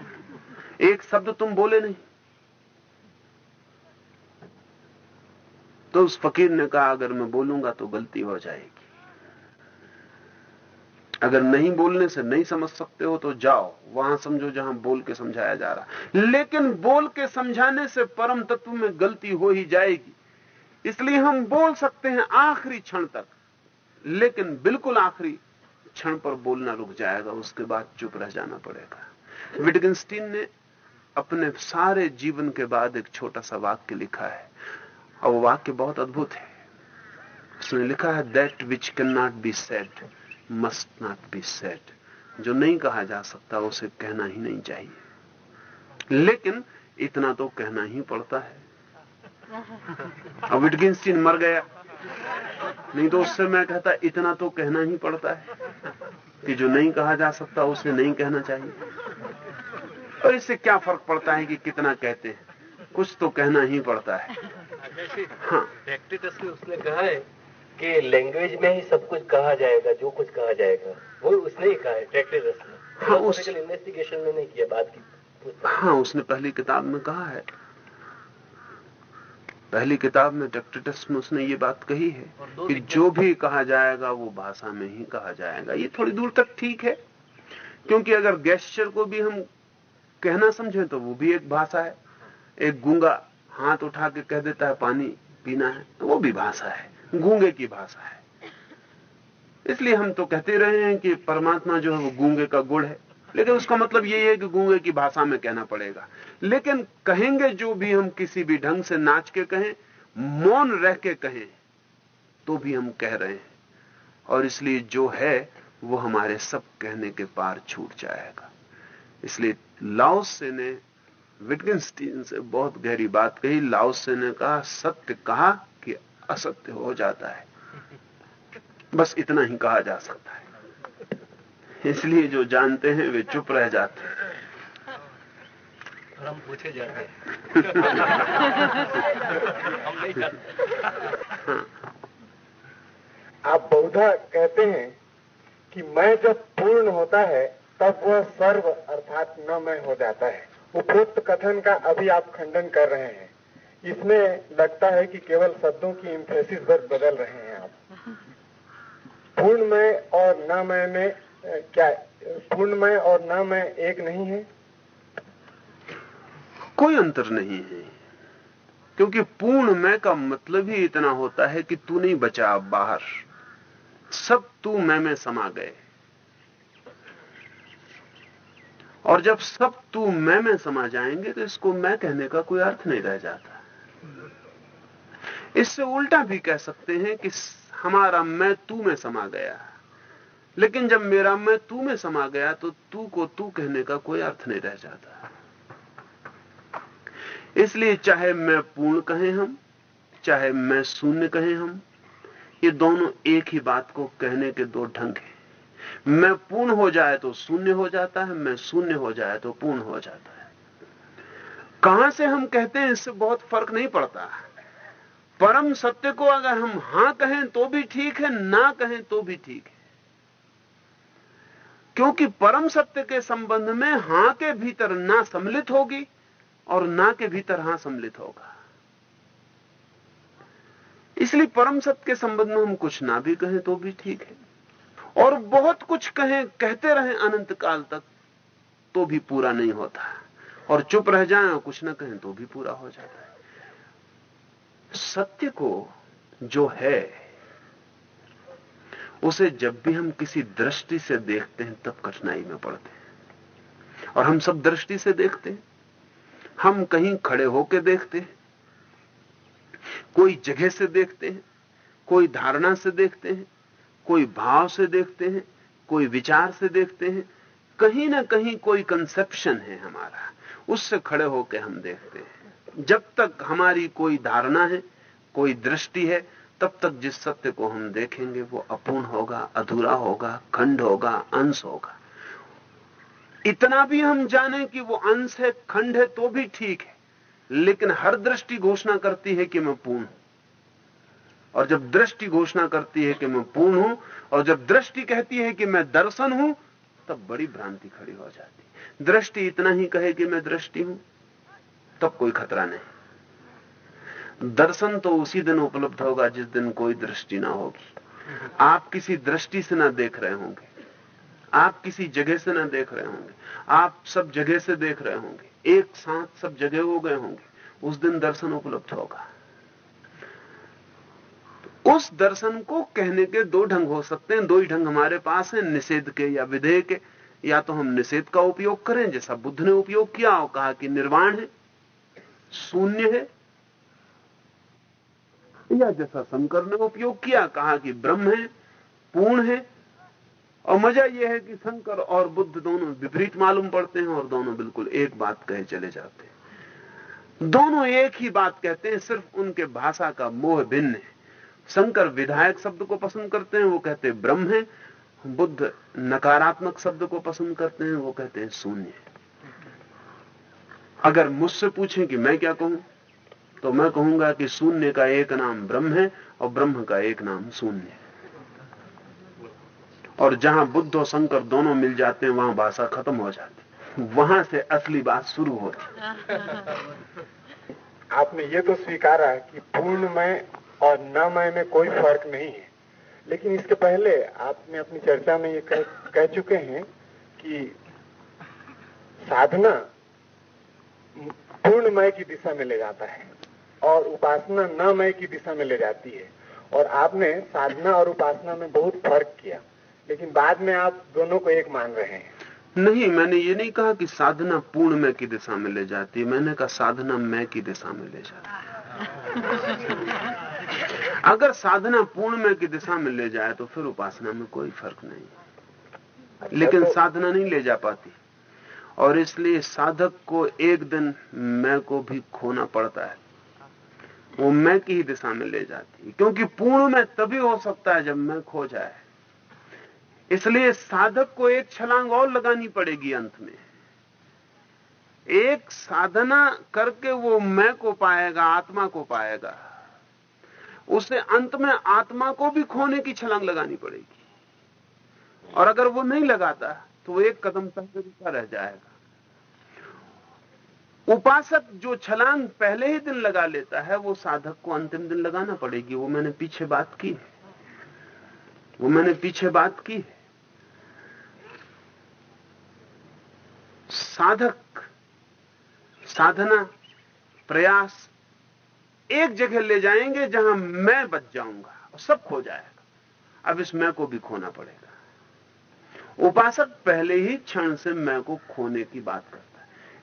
एक शब्द तुम बोले नहीं। तो उस फकीर ने कहा, अगर मैं बोलूँगा तो गलती हो जाएगी। अगर नहीं बोलने से नहीं समझ सकते हो तो जाओ, वहाँ समझो जहाँ बोल के समझाया जा रहा लेकिन बोल के समझाने से परम तत्व में गलती हो ही जाएगी। इसलिए हम बोल सकते हैं आखिरी क्षण तक, लेकिन बिल्कुल आखिरी क्षण पर बोलना रुक जाएगा, उसके बाद चुप रह जाना पड़ेगा। विटगिंस्टीन ने अपने सारे जीवन के बाद एक छोटा सा वाक्य लिखा है, और वो वाक्य बहुत अद्भुत है। उसने लिखा है that which can not be said must not be said जो नहीं कहा जा सकता, उसे कहना ही नहीं चाहिए। लेकिन इतना तो कहना ही पड़ता है। अब विटगिंस्टीन मर गया। नहीं तो उससे मैं कहता, इतना तो कहना ही पड़ता है कि जो नहीं कहा जा सकता, उसे नहीं कहना चाहिए। और इससे क्या फ़र्क पड़ता है कि कितना कहते हैं? कुछ तो कहना ही पड़ता है। हाँ। उसने कहा है कि लैंग्वेज में ही सब कुछ कहा जाएगा जो कुछ कहा जाएगा। वो उसने ही कहा है ट्रैक्टरस ने हाँ, उस इन्वेस्टिगेशन में नहीं किया बात की हाँ उसने पहली किताब में कहा है। पहली किताब में टेक्टिटस में उसने ये बात कही है कि जो भी कहा जाएगा वो भाषा में ही कहा जाएगा। ये थोड़ी दूर तक ठीक है क्योंकि अगर गेस्चर को भी हम कहना समझे तो वो भी एक भाषा है। एक गूँगा हाथ उठा के कह देता है पानी पीना है तो वो भी भाषा है। गूँगे की भाषा है। इसलिए हम तो कहते रहे हैं कि परमात्मा जो है वो गूँगे का गुड़ है। लेकिन उसका मतलब यही है कि गूँगे की भाषा में कहना पड़ेगा। लेकिन कहेंगे जो भी हम किसी भी ढंग से नाच के कहें, मौन रह के कहें तो भी हम कह रहे हैं। और इसलिए जो है, वो हमारे सब कहने के पार छूट जाएगा। इसलिए लाओसे ने विटगिंस्टीन से बहुत गहरी बात कही लाओसे ने कहा सत्य कहा असत्य हो जाता है। बस इतना ही कहा जा सकता है। इसलिए जो जानते हैं वे चुप रह जाते हैं। हम पूछे जाते हैं। हम नहीं जानते आप बहुधा कहते हैं कि मैं जब पूर्ण होता है तब वह सर्व अर्थात न मैं हो जाता है। उपरोक्त कथन का अभी आप खंडन कर रहे हैं। इसमें लगता है कि केवल शब्दों की इम्फेसिस बस बदल रहे हैं आप। पूर्ण मैं और न मैं क्या, पूर्ण मैं और न मैं एक नहीं है? कोई अंतर नहीं है। क्योंकि पूर्ण मैं का मतलब ही इतना होता है कि तू नहीं बचा अब बाहर। सब तू मैं में समा गए। और जब सब तू मैं में समा जाएँगे तो इसको मैं कहने का कोई अर्थ नहीं रह जाता। इससे उल्टा भी कह सकते हैं कि हमारा मैं तू में समा गया। लेकिन जब मेरा मैं तू में समा गया तो तू को तू कहने का कोई अर्थ नहीं रह जाता। इसलिए चाहे मैं पूर्ण कहें हम, चाहे मैं शून्य कहें हम, ये दोनों एक ही बात को कहने के दो ढंग हैं। मैं पूर्ण हो जाए तो शून्य हो जाता है, मैं शून्य हो जाए तो पूर्ण हो जाता है। कहाँ से हम कहते हैं इससे बहुत फ़र्क नहीं पड़ता। परम सत्य को अगर हम हाँ कहें तो भी ठीक है, ना कहें तो भी ठीक है। क्योंकि परम सत्य के संबंध में हाँ के भीतर ना सम्मिलित होगी और ना के भीतर हाँ सम्मिलित होगा। इसलिए परम सत्य के संबंध में हम कुछ ना भी कहें तो भी ठीक है। और बहुत कुछ कहें, कहते रहें अनंत काल तक तो भी पूरा नहीं होता। और चुप रह जाएँ और कुछ ना कहें तो भी पूरा हो जाता है। सत्य को जो है, उसे जब भी हम किसी दृष्टि से देखते हैं, तब कठिनाई में पड़ते हैं। और हम सब दृष्टि से देखते हैं। हम कहीं खड़े होकर देखते हैं। कोई जगह से देखते हैं, कोई धारणा से देखते हैं, कोई भाव से देखते हैं, कोई विचार से देखते हैं। कहीं ना कहीं कोई कंसेप्शन है हमारा। उससे खड़े होकर हम देखते हैं। जब तक हमारी कोई धारणा है, कोई दृष्टि है, तब तक जिस सत्य को हम देखेंगे, वो अपूर्ण होगा, अधूरा होगा, खंड होगा, अंश होगा। इतना भी हम जाने कि वो अंश है, खंड है तो भी ठीक है। लेकिन हर दृष्टि घोषणा करती है कि मैं पूर्ण हूँ। और जब दृष्टि घोषणा करती है कि मैं पूर्ण हूँ, और जब दृष्टि कहती है कि मैं दर्शन हूँ, तब बड़ी भ्रांति खड़ी हो जाती दृष्टि इतना ही कहे कि मैं दृष्टि हूँ। तब कोई खतरा नहीं। दर्शन तो उसी दिन उपलब्ध होगा जिस दिन कोई दृष्टि ना होगी। आप किसी दृष्टि से ना देख रहे होंगे। आप किसी जगह से ना देख रहे होंगे। आप सब जगह से देख रहे होंगे। एक साथ सब जगह हो गए होंगे। उस दिन दर्शन उपलब्ध होगा। उस दर्शन को कहने के दो ढंग हो सकते हैं। दो ही ढंग हमारे पास हैं, निषेध के या विधेय के। या तो हम निषेध का उपयोग करें, जैसा बुद्ध ने उपयोग किया और कहा कि निर्वाण है। शून्य है। या जैसा शंकर ने उपयोग किया, कहा कि ब्रह्म है, पूर्ण है, और मज़ा यह है कि शंकर और बुद्ध दोनों विपरीत मालूम पड़ते हैं और दोनों बिल्कुल एक बात कहे चले जाते हैं। दोनों एक ही बात कहते हैं, सिर्फ़ उनके भाषा का मोह भिन्न है। शंकर विधायक शब्द को पसंद करते हैं, वो कहते हैं ब्रह्म है। बुद्ध नकारात्मक शब्द को पसंद करते हैं, वो कहते हैं शून्य अगर मुझसे पूछें कि मैं क्या कहूँ तो मैं कहूँगा कि शून्य का एक नाम ब्रह्म है और ब्रह्म का एक नाम शून्य है। और जहाँ बुद्ध और शंकर दोनों मिल जाते हैं वहाँ भाषा खत्म हो जाती वहाँ से असली बात शुरू होती <laughs> आपने ये तो स्वीकारा कि पूर्ण मैं और न मैं में कोई फ़र्क नहीं है। लेकिन इसके पहले आपने अपनी चर्चा में ये कह, कह चुके हैं कि साधना पूर्ण मय की दिशा में ले जाता है और उपासना न मय की दिशा में ले जाती है। और आपने साधना और उपासना में बहुत फ़र्क किया लेकिन बाद में आप दोनों को एक मान रहे हैं। नहीं मैंने ये नहीं कहा कि साधना पूर्ण मैं की दिशा में ले जाती है मैंने कहा साधना मैं की दिशा में ले जाती है। अगर साधना पूर्ण मैं की दिशा में ले जाए तो फिर उपासना में कोई फ़र्क नहीं लेकिन साधना नहीं ले जा पाती। और इसलिए साधक को एक दिन मैं को भी खोना पड़ता है। वो मैं की ही दिशा में ले जाती है, क्योंकि पूर्ण में तभी हो सकता है जब मैं खो जाए। इसलिए साधक को एक छलांग और लगानी पड़ेगी अंत में। एक साधना करके वो मैं को पाएगा, आत्मा को पाएगा, उसे अंत में आत्मा को भी खोने की छलांग लगानी पड़ेगी। और अगर वो नहीं लगाता तो वो एक कदम रुका रह जाएगा। उपासक जो छलांग पहले ही दिन लगा लेता है, वो साधक को अंतिम दिन लगाना पड़ेगी। वो मैंने पीछे बात की। वो मैंने पीछे बात की। साधक, साधना, प्रयास, एक जगह ले जाएँगे जहाँ मैं बच जाऊँगा, और सब खो जाएगा। अब इस मैं को भी खोना पड़ेगा। उपासक पहले ही क्षण से मैं को खोने की बात करता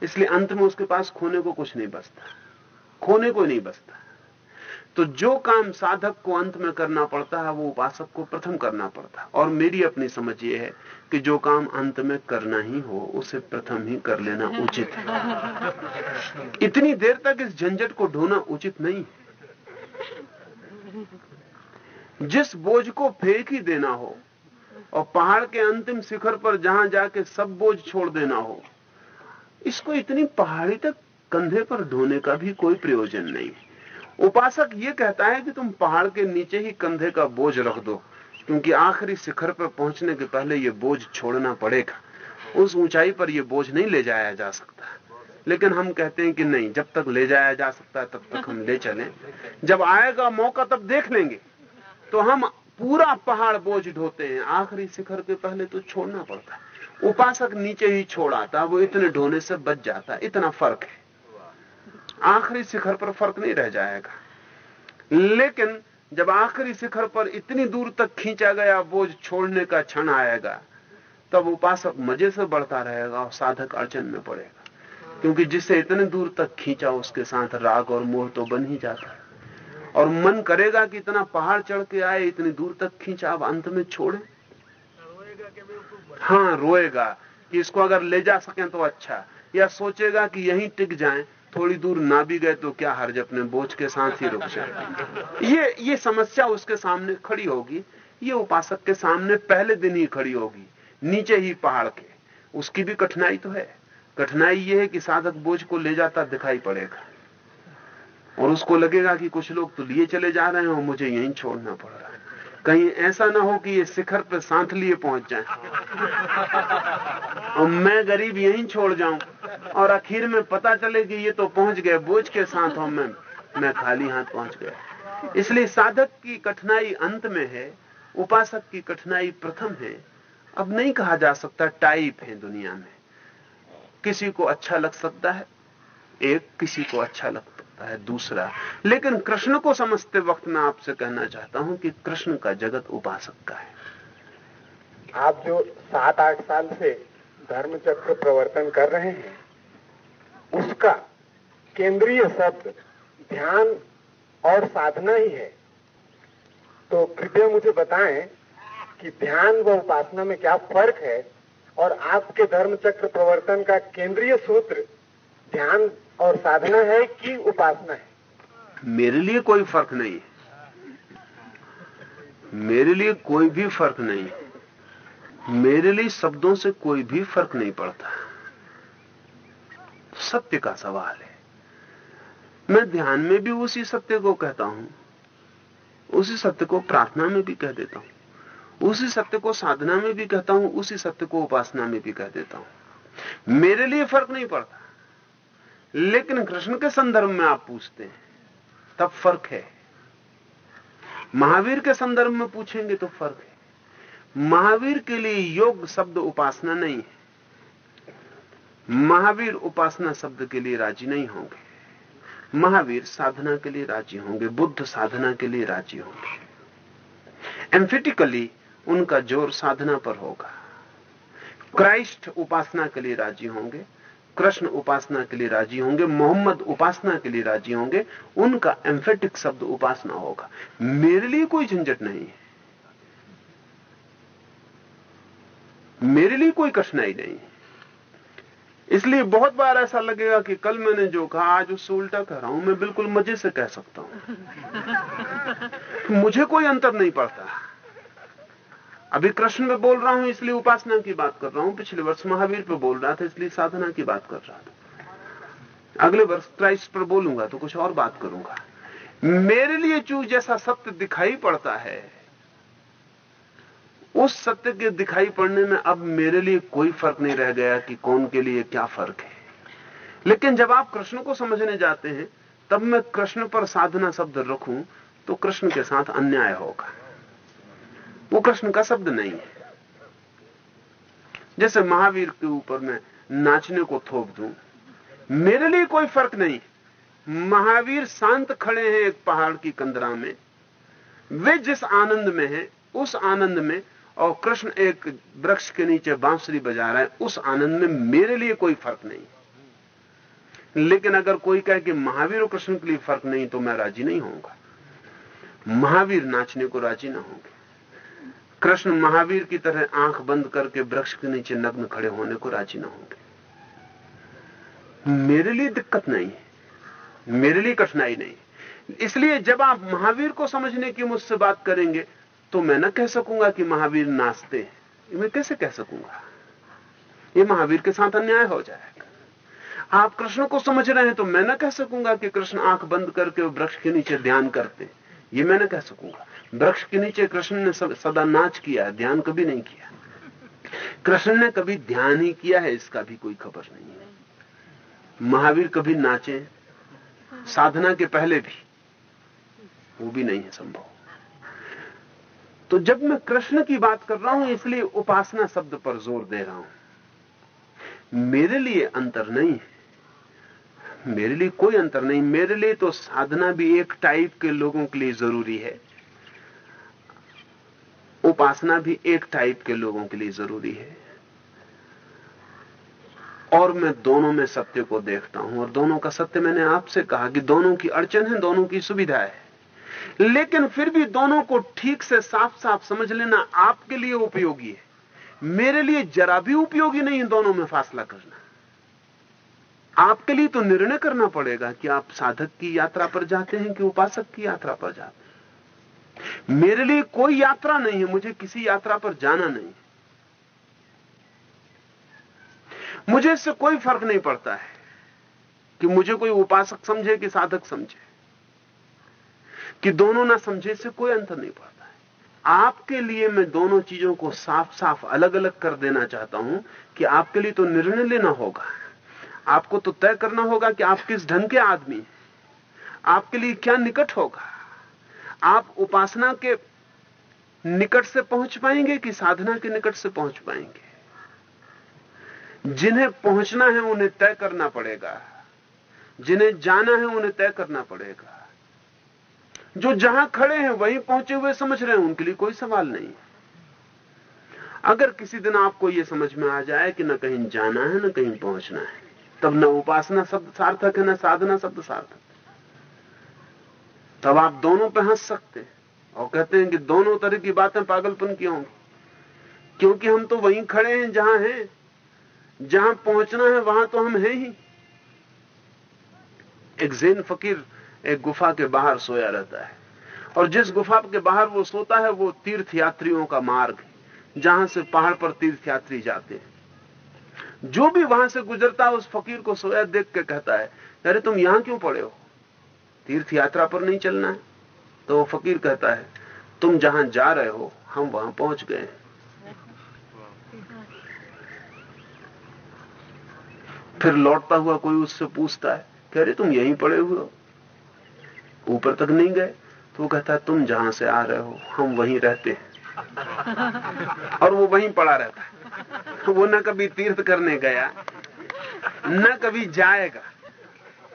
इसलिए अंत में उसके पास खोने को कुछ नहीं बचता। खोने को नहीं बचता। तो जो काम साधक को अंत में करना पड़ता है, वो उपासक को प्रथम करना पड़ता है। और मेरी अपनी समझ ये है कि जो काम अंत में करना ही हो, उसे प्रथम ही कर लेना उचित है। इतनी देर तक इस झंझट को ढोना उचित नहीं है। जिस बोझ को फेंक ही देना हो, और पहाड़ के अंतिम शिखर पर जहाँ जाके सब बोझ छोड़ देना हो इसको इतनी पहाड़ी तक कंधे पर ढोने का भी कोई प्रयोजन नहीं। उपासक ये कहता है कि तुम पहाड़ के नीचे ही कंधे का बोझ रख दो, क्योंकि आखिरी शिखर पर पहुँचने के पहले ये बोझ छोड़ना पड़ेगा। उस ऊंचाई पर यह बोझ नहीं ले जाया जा सकता। लेकिन हम कहते हैं कि नहीं, जब तक ले जाया जा सकता है, तब तक हम ले चलें। जब आएगा मौका, तब देख लेंगे। तो हम पूरा पहाड़ बोझ ढोते हैं। आखिरी शिखर के पहले तो छोड़ना पड़ता है। उपासक नीचे ही छोड़ आता, वो इतने ढोने से बच जाता, इतना फ़र्क है। आखिरी शिखर पर फ़र्क नहीं रह जाएगा। लेकिन जब आखिरी शिखर पर इतनी दूर तक खींचा गया, बोझ छोड़ने का क्षण आएगा, तब उपासक मज़े से बढ़ता रहेगा और साधक अड़चन में पड़ेगा। क्योंकि जिसे इतने दूर तक खींचा, उसके साथ राग और मोह तो बन ही जाता है। और मन करेगा कि इतना पहाड़ चढ़ के आए, इतनी दूर तक खींचा, अब अंत में छोड़े। हाँ रोएगा। कि इसको अगर ले जा सकें तो अच्छा। या सोचेगा कि यहीं टिक जाएँ, थोड़ी दूर ना भी गए तो क्या हर्ज अपने बोझ के साथ ही रुक जाए। ये ये समस्या उसके सामने खड़ी होगी। ये उपासक के सामने पहले दिन ही खड़ी होगी, नीचे ही पहाड़ के। उसकी भी कठिनाई तो है। कठिनाई ये है कि साधक बोझ को ले जाता दिखाई पड़ेगा। और उसको लगेगा कि कुछ लोग तो लिए चले जा रहे हैं और मुझे यहीं छोड़ना पड़ रहा है। कहीं ऐसा ना हो कि ये शिखर पर सांथ लिए पहुँच जाए। और मैं गरीब यहीं छोड़ जाऊँ। और आखिर में पता चले कि ये तो पहुँच गए, बोझ के साथ हो मैं मैं खाली हाथ पहुँच गया। इसलिए साधक की कठिनाई अंत में है, उपासक की कठिनाई प्रथम है। अब नहीं कहा जा सकता टाइप है दुनिया में। किसी को अच्छा लग सकता है, एक किसी को अच्छा लगता सकता है, दूसरा। लेकिन कृष्ण को समझते वक्त मैं आपसे कहना चाहता हूँ कि कृष्ण का जगत उपासक का है। आप जो सात आठ साल से धर्म चक्र प्रवर्तन कर रहे हैं, उसका केंद्रीय शब्द ध्यान और साधना ही है। तो कृपया मुझे बताएँ कि ध्यान व उपासना में क्या फ़र्क है और आपके धर्म चक्र प्रवर्तन का केंद्रीय सूत्र ध्यान और साधना है कि उपासना है। मेरे लिए कोई फ़र्क नहीं। है मेरे लिए कोई भी फ़र्क नहीं। मेरे लिए शब्दों से कोई भी फ़र्क नहीं पड़ता। सत्य का सवाल है। मैं ध्यान में भी उसी सत्य को कहता हूँ। उसी सत्य को प्रार्थना में भी कह देता हूँ। उसी सत्य को साधना में भी कहता हूँ। उसी सत्य को उपासना में भी कह देता हूँ। मेरे लिए फ़र्क नहीं पड़ता। लेकिन कृष्ण के संदर्भ में आप पूछते हैं, तब फ़र्क है। महावीर के संदर्भ में पूछेंगे तो फ़र्क है। महावीर के लिए योग शब्द उपासना नहीं है। महावीर उपासना शब्द के लिए राज़ी नहीं होंगे। महावीर साधना के लिए राज़ी होंगे, बुद्ध साधना के लिए राज़ी होंगे। एम्फिटिकली उनका ज़ोर साधना पर होगा। क्राइस्ट उपासना के लिए राज़ी होंगे। कृष्ण उपासना के लिए राज़ी होंगे, मोहम्मद उपासना के लिए राज़ी होंगे, उनका एम्फेटिक शब्द उपासना होगा। मेरे लिए कोई झंझट नहीं है। मेरे लिए कोई कठिनाई नहीं है। इसलिए बहुत बार ऐसा लगेगा कि कल मैंने जो कहा, आज उससे उल्टा कह रहा हूँ, मैं बिल्कुल मज़े से कह सकता हूँ। <laughs> मुझे कोई अंतर नहीं पड़ता। अभी कृष्ण में बोल रहा हूँ, इसलिए उपासना की बात कर रहा हूँ। पिछले वर्ष महावीर पे बोल रहा था, इसलिए साधना की बात कर रहा था। अगले वर्ष क्राइस्ट पर बोलूँगा तो कुछ और बात करूँगा। मेरे लिए चूज़ जैसा सत्य दिखाई पड़ता है, उस सत्य के दिखाई पड़ने में अब मेरे लिए कोई फ़र्क नहीं रह गया कि कौन के लिए क्या फ़र्क है। लेकिन जब आप कृष्ण को समझने जाते हैं, तब मैं कृष्ण पर साधना शब्द रखूँ तो कृष्ण के साथ अन्याय होगा। वो कृष्ण का शब्द नहीं है। जैसे महावीर के ऊपर मैं नाचने को थोप दूँ, मेरे लिए कोई फ़र्क नहीं। महावीर शांत खड़े हैं एक पहाड़ की कंदरा में। वे जिस आनंद में हैं, उस आनंद में, और कृष्ण एक वृक्ष के नीचे बांसुरी बजा रहा है, उस आनंद में मेरे लिए कोई फ़र्क नहीं। लेकिन अगर कोई कहे कि महावीर और कृष्ण के लिए फ़र्क नहीं तो मैं राज़ी नहीं होऊँगा। महावीर नाचने को राज़ी ना होंगे। कृष्ण महावीर की तरह आँख बंद करके वृक्ष के नीचे नग्न खड़े होने को राज़ी ना होंगे। मेरे लिए दिक्कत नहीं है। मेरे लिए कठिनाई नहीं इसलिए जब आप महावीर को समझने की मुझसे बात करेंगे तो मैं ना कह सकूँगा कि महावीर नाचते हैं। मैं कैसे कह सकूँगा? ये महावीर के साथ अन्याय हो जाएगा। आप कृष्ण को समझ रहे हैं तो मैं ना कह सकूँगा कि कृष्ण आँख बंद करके वृक्ष के नीचे ध्यान करते ये मैं ना कह सकूँगा। वृक्ष के नीचे कृष्ण ने सदा नाच किया, ध्यान कभी नहीं किया। कृष्ण ने कभी ध्यान ही किया है, इसका भी कोई खबर नहीं है। महावीर कभी नाचे, साधना के पहले भी, वो भी नहीं है संभव। तो जब मैं कृष्ण की बात कर रहा हूँ, इसलिए उपासना शब्द पर ज़ोर दे रहा हूँ। मेरे लिए अंतर नहीं है। मेरे लिए कोई अंतर नहीं। मेरे लिए तो साधना भी एक टाइप के लोगों के लिए ज़रूरी है। उपासना भी एक टाइप के लोगों के लिए ज़रूरी है। और मैं दोनों में सत्य को देखता हूँ, और दोनों का सत्य मैंने आपसे कहा कि दोनों की अड़चन है, दोनों की सुविधा है। लेकिन फिर भी दोनों को ठीक से साफ़ साफ़ समझ लेना आपके लिए उपयोगी है। मेरे लिए जरा भी उपयोगी नहीं दोनों में फासला करना। आपके लिए तो निर्णय करना पड़ेगा कि आप साधक की यात्रा पर जाते हैं कि उपासक की यात्रा पर जाते हैं। मेरे लिए कोई यात्रा नहीं है, मुझे किसी यात्रा पर जाना नहीं मुझे इससे कोई फ़र्क नहीं पड़ता है कि मुझे कोई उपासक समझे कि साधक समझे। कि दोनों ना समझे से कोई अंतर नहीं पड़ता है। आपके लिए मैं दोनों चीज़ों को साफ़ साफ़ अलग अलग कर देना चाहता हूँ कि आपके लिए तो निर्णय लेना होगा। आपको तो तय करना होगा कि आप किस ढंग के आदमी आपके लिए क्या निकट होगा। आप उपासना के निकट से पहुँच पाएँगे कि साधना के निकट से पहुँच पाएँगे? जिन्हें पहुँचना है, उन्हें तय करना पड़ेगा। जिन्हें जाना है, उन्हें तय करना पड़ेगा। जो जहाँ खड़े हैं, वहीं पहुँचे हुए समझ रहे हैं, उनके लिए कोई सवाल नहीं। अगर किसी दिन आपको यह समझ में आ जाए कि न कहीं जाना है, न कहीं पहुँचना है, तब न उपासना शब्द सार्थक है, न साधना शब्द सार्थक। तब आप दोनों पे हंस सकते हैं। और कहते हैं कि दोनों तरह की बातें पागलपन की होंगी। क्योंकि हम तो वहीं खड़े हैं, जहाँ हैं। जहाँ पहुँचना है, वहाँ तो हम हैं ही। एक जैन फकीर एक गुफा के बाहर सोया रहता है। और जिस गुफा के बाहर वो सोता है, वो तीर्थ यात्रियों का मार्ग जहाँ से पहाड़ पर तीर्थ यात्री जाते हैं। जो भी वहाँ से गुजरता है, उस फकीर को सोया देख के कहता है, अरे तुम यहाँ क्यों पड़े हो? तीर्थ यात्रा पर नहीं चलना है। तो वो फकीर कहता है, तुम जहाँ जा रहे हो, हम वहाँ पहुँच गए फिर लौटता हुआ कोई उससे पूछता है, कह रहे, तुम यहीं पड़े हुए हो? ऊपर तक नहीं गए तो वो कहता है, तुम जहाँ से आ रहे हो, हम वहीं रहते हैं। और वो वहीं पड़ा रहता है। वो न कभी तीर्थ करने गया, न कभी जाएगा।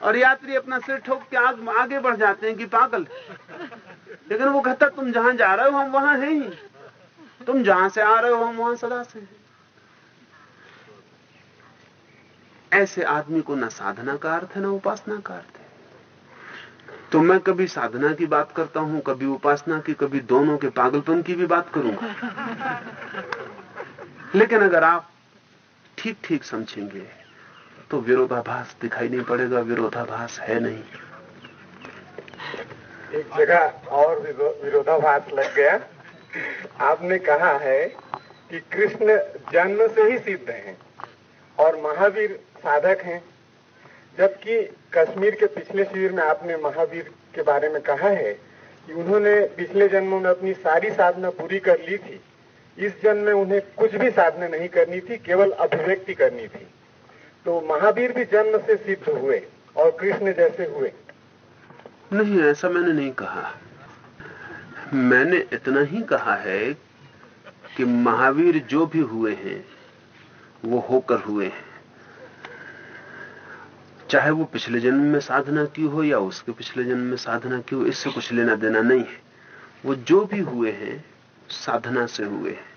और यात्री अपना सिर ठोक के आग, आगे बढ़ जाते हैं कि पागल। लेकिन वो कहता तुम जहाँ जा रहे हो हम वहाँ हैं ही। तुम जहाँ से आ रहे हो हम वहाँ सदा से ऐसे आदमी को ना साधना का अर्थ है ना उपासना का अर्थ है। तो मैं कभी साधना की बात करता हूँ कभी उपासना की कभी दोनों के पागलपन की भी बात करूँगा। लेकिन अगर आप ठीक ठीक समझेंगे तो विरोधाभास दिखाई नहीं पड़ेगा, विरोधाभास है नहीं। एक जगह और विरोधाभास लग गया। आपने कहा है कि कृष्ण जन्म से ही सिद्ध हैं और महावीर साधक हैं, जबकि कश्मीर के पिछले शिविर में आपने महावीर के बारे में कहा है कि उन्होंने पिछले जन्मों में अपनी सारी साधना पूरी कर ली थी। इस जन्म में उन्हें कुछ भी साधना नहीं करनी थी, केवल अभिव्यक्ति करनी थी। तो महावीर भी जन्म से सिद्ध हुए और कृष्ण जैसे हुए। नहीं, ऐसा मैंने नहीं कहा। मैंने इतना ही कहा है कि महावीर जो भी हुए हैं, वो होकर हुए हैं। चाहे वो पिछले जन्म में साधना की हो या उसके पिछले जन्म में साधना की हो, इससे कुछ लेना देना नहीं है। वो जो भी हुए हैं, साधना से हुए हैं।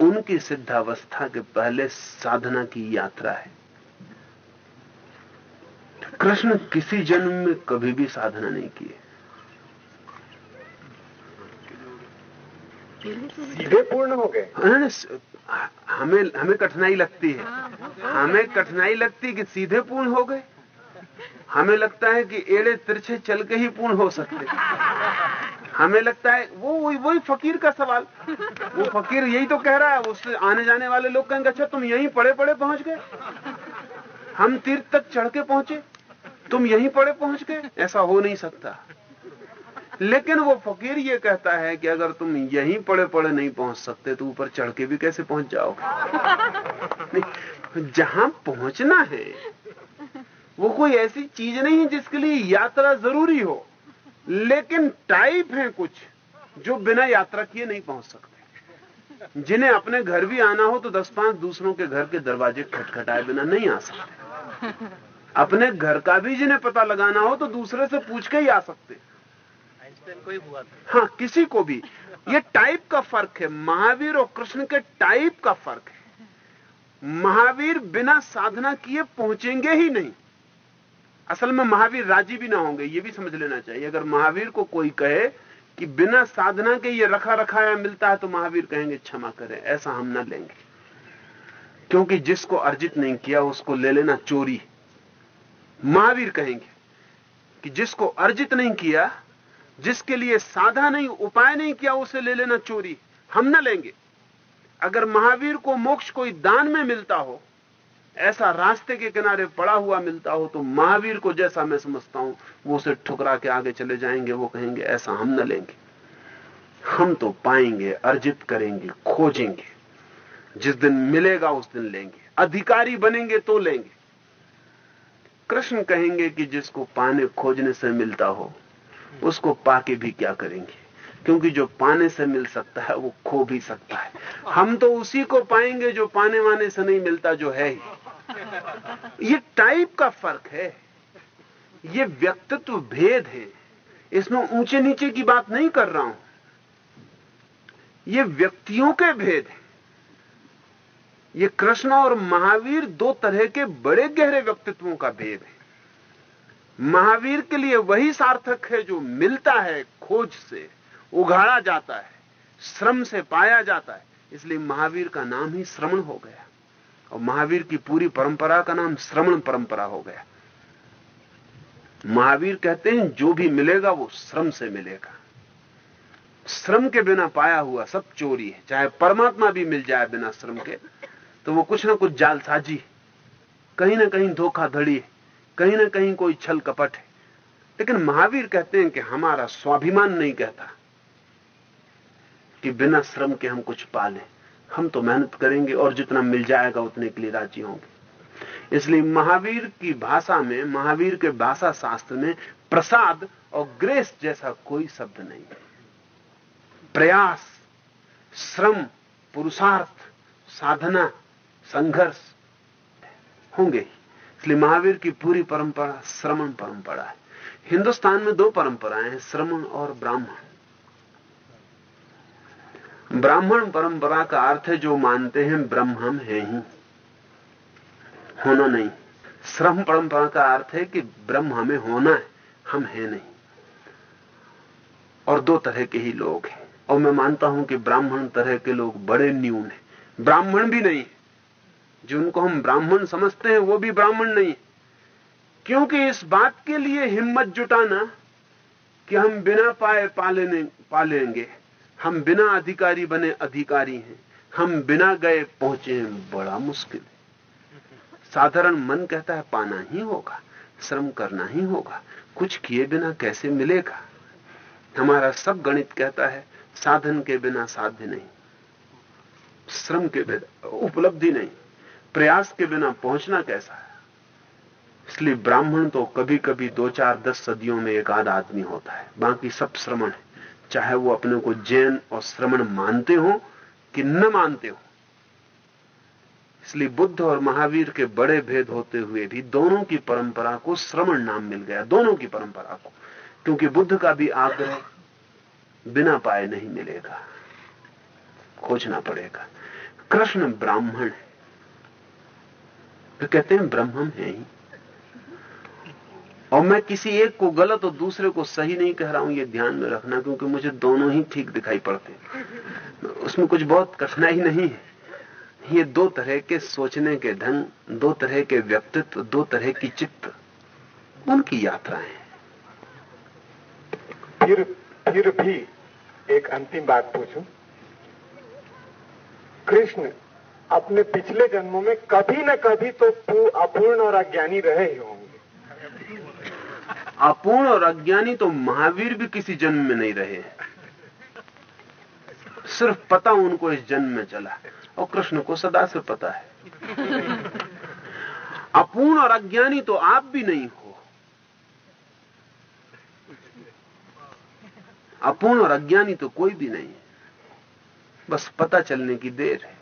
उनकी सिद्धावस्था के पहले साधना की यात्रा है। कृष्ण किसी जन्म में कभी भी साधना नहीं की है सीधे पूर्ण हो गए। हमें हमें कठिनाई लगती है। हमें कठिनाई लगती है कि सीधे पूर्ण हो गए? हमें लगता है कि एड़े तिरछे चल के ही पूर्ण हो सकते हमें लगता है वो वही वही फकीर का सवाल। वो फकीर यही तो कह रहा है उससे आने जाने वाले लोग कहेंगे अच्छा तुम यहीं पड़े पड़े पहुँच गए। हम तीर्थ तक चढ़ के पहुँचे। तुम यहीं पड़े पहुँच गए। ऐसा हो नहीं सकता। लेकिन वो फकीर ये कहता है कि अगर तुम यहीं पड़े पड़े नहीं पहुँच सकते तो ऊपर चढ़ के भी कैसे पहुँच जाओगे? जहाँ पहुँचना है, वो कोई ऐसी चीज़ नहीं है जिसके लिए यात्रा ज़रूरी हो। लेकिन टाइप है कुछ जो बिना यात्रा किए नहीं पहुँच सकते। जिन्हें अपने घर भी आना हो तो दस पाँच दूसरों के घर के दरवाजे खटखटाए बिना नहीं आ सकते। अपने घर का भी जिन्हें पता लगाना हो तो दूसरे से पूछ के ही आ सकते। आइंस्टाइन को ही हुआ था। हाँ किसी को भी। ये टाइप का फ़र्क है। महावीर और कृष्ण के टाइप का फ़र्क है। महावीर बिना साधना किए पहुँचेंगे ही नहीं। असल में महावीर राज़ी भी ना होंगे ये भी समझ लेना चाहिए। अगर महावीर को कोई कहे कि बिना साधना के ये रखा रखाया मिलता है तो महावीर कहेंगे क्षमा करें ऐसा हम ना लेंगे। क्योंकि जिसको अर्जित नहीं किया उसको ले लेना चोरी महावीर कहेंगे कि जिसको अर्जित नहीं किया, जिसके लिए साधा नहीं, उपाय नहीं किया, उसे ले लेना चोरी। हम न लेंगे। अगर महावीर को मोक्ष कोई दान में मिलता हो, ऐसा रास्ते के किनारे पड़ा हुआ मिलता हो तो महावीर को जैसा मैं समझता हूँ, वो उसे ठुकरा के आगे चले जाएँगे, वो कहेंगे, ऐसा हम न लेंगे। हम तो पाएँगे, अर्जित करेंगे, खोजेंगे। जिस दिन मिलेगा, उस दिन लेंगे। अधिकारी बनेंगे तो लेंगे। कृष्ण कहेंगे कि जिसको पाने खोजने से मिलता हो, उसको पाके भी क्या करेंगे? क्योंकि जो पाने से मिल सकता है, वो खो भी सकता है। हम तो उसी को पाएँगे जो पाने वाने से नहीं मिलता, जो है ही। ये टाइप का फ़र्क है। ये व्यक्तित्व भेद है। इसमें ऊँचे नीचे की बात नहीं कर रहा हूँ। ये व्यक्तियों के भेद है। ये कृष्ण और महावीर दो तरह के बड़े गहरे व्यक्तित्वों का भेद है। महावीर के लिए वही सार्थक है जो मिलता है खोज से, उघाड़ा जाता है, श्रम से पाया जाता है। इसलिए महावीर का नाम ही श्रवण हो गया। और महावीर की पूरी परंपरा का नाम श्रवण परंपरा हो गया। महावीर कहते हैं, जो भी मिलेगा वो श्रम से मिलेगा। श्रम के बिना पाया हुआ सब चोरी है। चाहे परमात्मा भी मिल जाए बिना श्रम के तो वो कुछ ना कुछ जालसाजी कहीं ना कहीं धोखाधड़ी है। कहीं ना कहीं कोई छल कपट है। लेकिन महावीर कहते हैं कि हमारा स्वाभिमान नहीं कहता कि बिना श्रम के हम कुछ पालें। हम तो मेहनत करेंगे और जितना मिल जाएगा उतने के लिए राज़ी होंगे। इसलिए महावीर की भाषा में, महावीर के भाषा शास्त्र में प्रसाद और ग्रेस जैसा कोई शब्द नहीं प्रयास, श्रम, पुरुषार्थ, साधना संघर्ष होंगे। ही इसलिए महावीर की पूरी परंपरा श्रमण परंपरा है। हिंदुस्तान में दो परंपराएँ हैं, श्रमण और ब्राह्मण। ब्राह्मण परंपरा का अर्थ है जो मानते हैं ब्रह्म हम है ही। होना नहीं। श्रम परंपरा का अर्थ है कि ब्रह्म हमें होना है, हम है नहीं। और दो तरह के ही लोग हैं। और मैं मानता हूँ कि ब्राह्मण तरह के लोग बड़े न्यून हैं। ब्राह्मण भी नहीं जिनको हम ब्राह्मण समझते हैं, वो भी ब्राह्मण नहीं। क्योंकि इस बात के लिए हिम्मत जुटाना कि हम बिना पाए पालेने पालेंगे हम बिना अधिकारी बने अधिकारी हैं। हम बिना गए पहुँचे हैं, बड़ा मुश्किल है। साधारण मन कहता है, पाना ही होगा, श्रम करना ही होगा। कुछ किए बिना कैसे मिलेगा? हमारा सब गणित कहता है, साधन के बिना साध्य नहीं। श्रम के बिना, उपलब्धि नहीं। प्रयास के बिना पहुँचना कैसा है? इसलिए ब्राह्मण तो कभी कभी दो चार दस सदियों में एक आध आदमी होता है। बाकी सब श्रमण है। चाहे वो अपने को जैन और श्रमण मानते हो कि न मानते हो। इसलिए बुद्ध और महावीर के बड़े भेद होते हुए भी दोनों की परंपरा को श्रमण नाम मिल गया, दोनों की परंपरा को। क्योंकि बुद्ध का भी आग्रह बिना पाए नहीं मिलेगा। खोजना पड़ेगा। कृष्ण ब्राह्मण है। तो कहते हैं ब्रह्म हम है ही। और मैं किसी एक को गलत और दूसरे को सही नहीं कह रहा हूँ, ये ध्यान में रखना, क्योंकि मुझे दोनों ही ठीक दिखाई पड़ते उसमें कुछ बहुत कठिनाई नहीं है। ये दो तरह के सोचने के ढंग, दो तरह के व्यक्तित्व, दो तरह की चित्त, उनकी यात्रा है। फिर फिर भी एक अंतिम बात पूछूँ। कृष्ण अपने पिछले जन्मों में कभी न कभी तो अपूर्ण और अज्ञानी रहे ही होंगे। अपूर्ण और अज्ञानी तो महावीर भी किसी जन्म में नहीं रहे। सिर्फ़ पता उनको इस जन्म में चला, और कृष्ण को सदा से पता है। अपूर्ण और अज्ञानी तो आप भी नहीं हो। अपूर्ण और अज्ञानी तो कोई भी नहीं। है बस पता चलने की देर है।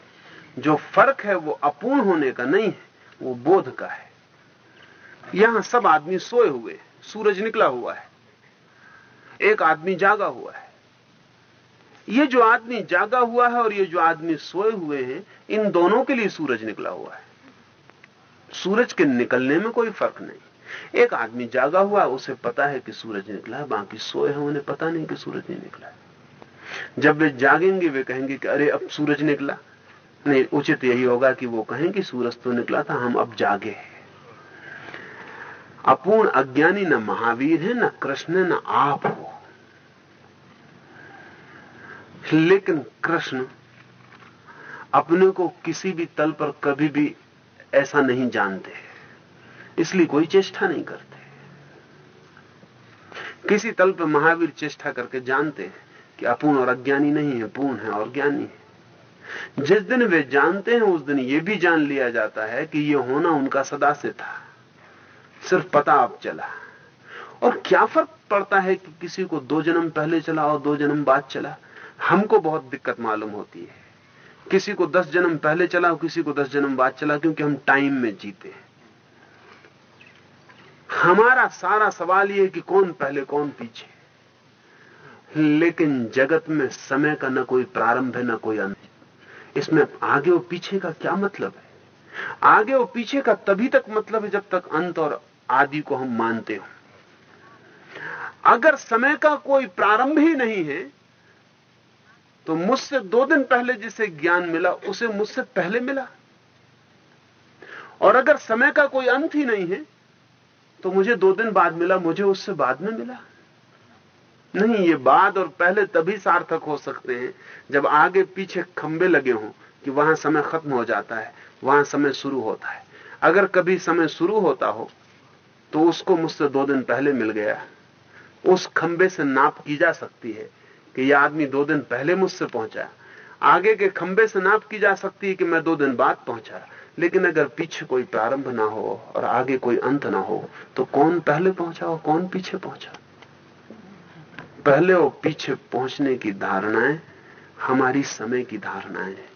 जो फ़र्क है वो अपूर्ण होने का नहीं है, वो बोध का है। यहाँ सब आदमी सोए हुए, सूरज निकला हुआ है। एक आदमी जागा हुआ है। ये जो आदमी जागा हुआ है और ये जो आदमी सोए हुए हैं, इन दोनों के लिए सूरज निकला हुआ है। सूरज के निकलने में कोई फ़र्क नहीं। एक आदमी जागा हुआ है उसे पता है कि सूरज निकला है बाकी सोए हैं, उन्हें पता नहीं कि सूरज नहीं निकला। है जब वे जागेंगे, वे कहेंगे कि अरे, अब सूरज निकला। नहीं उचित यही होगा कि वो कहें कि सूरज तो निकला था, हम अब जागे अपूर्ण अज्ञानी न महावीर है, न कृष्ण, न आप हो। लेकिन कृष्ण अपने को किसी भी तल पर कभी भी ऐसा नहीं जानते, इसलिए कोई चेष्टा नहीं करते। किसी तल पर महावीर चेष्टा करके जानते हैं कि अपूर्ण और अज्ञानी नहीं है, पूर्ण है और ज्ञानी है। जिस दिन वे जानते हैं, उस दिन ये भी जान लिया जाता है कि ये होना उनका सदा से था। सिर्फ़ पता अब चला। और क्या फ़र्क पड़ता है कि किसी को दो जन्म पहले चला और दो जन्म बाद चला? हमको बहुत दिक्कत मालूम होती है। किसी को दस जन्म पहले चला और किसी को दस जन्म बाद चला, क्योंकि हम टाइम में जीते हैं। हमारा सारा सवाल यह कि कौन पहले, कौन पीछे? लेकिन जगत में समय का न कोई प्रारंभ है, न कोई अंत। इसमें आगे और पीछे का क्या मतलब है? आगे और पीछे का तभी तक मतलब है जब तक अंत और आदि को हम मानते हो। अगर समय का कोई प्रारंभ ही नहीं है तो मुझसे दो दिन पहले जिसे ज्ञान मिला, उसे मुझसे पहले मिला। और अगर समय का कोई अंत ही नहीं है तो मुझे दो दिन बाद मिला, मुझे उससे बाद में मिला। नहीं ये बाद और पहले तभी सार्थक हो सकते हैं जब आगे पीछे खंबे लगे हों कि वहाँ समय खत्म हो जाता है वहाँ समय शुरू होता है। अगर कभी समय शुरू होता हो तो उसको मुझसे दो दिन पहले मिल गया। उस खंबे से नाप की जा सकती है कि यह आदमी दो दिन पहले मुझसे पहुँचा। आगे के खंबे से नाप की जा सकती है कि मैं दो दिन बाद पहुँचा। लेकिन अगर पीछे कोई प्रारंभ ना हो और आगे कोई अंत ना हो तो कौन पहले पहुँचा और कौन पीछे पहुँचा? पहले और पीछे पहुँचने की धारणाएँ हमारी समय की धारणाएँ हैं।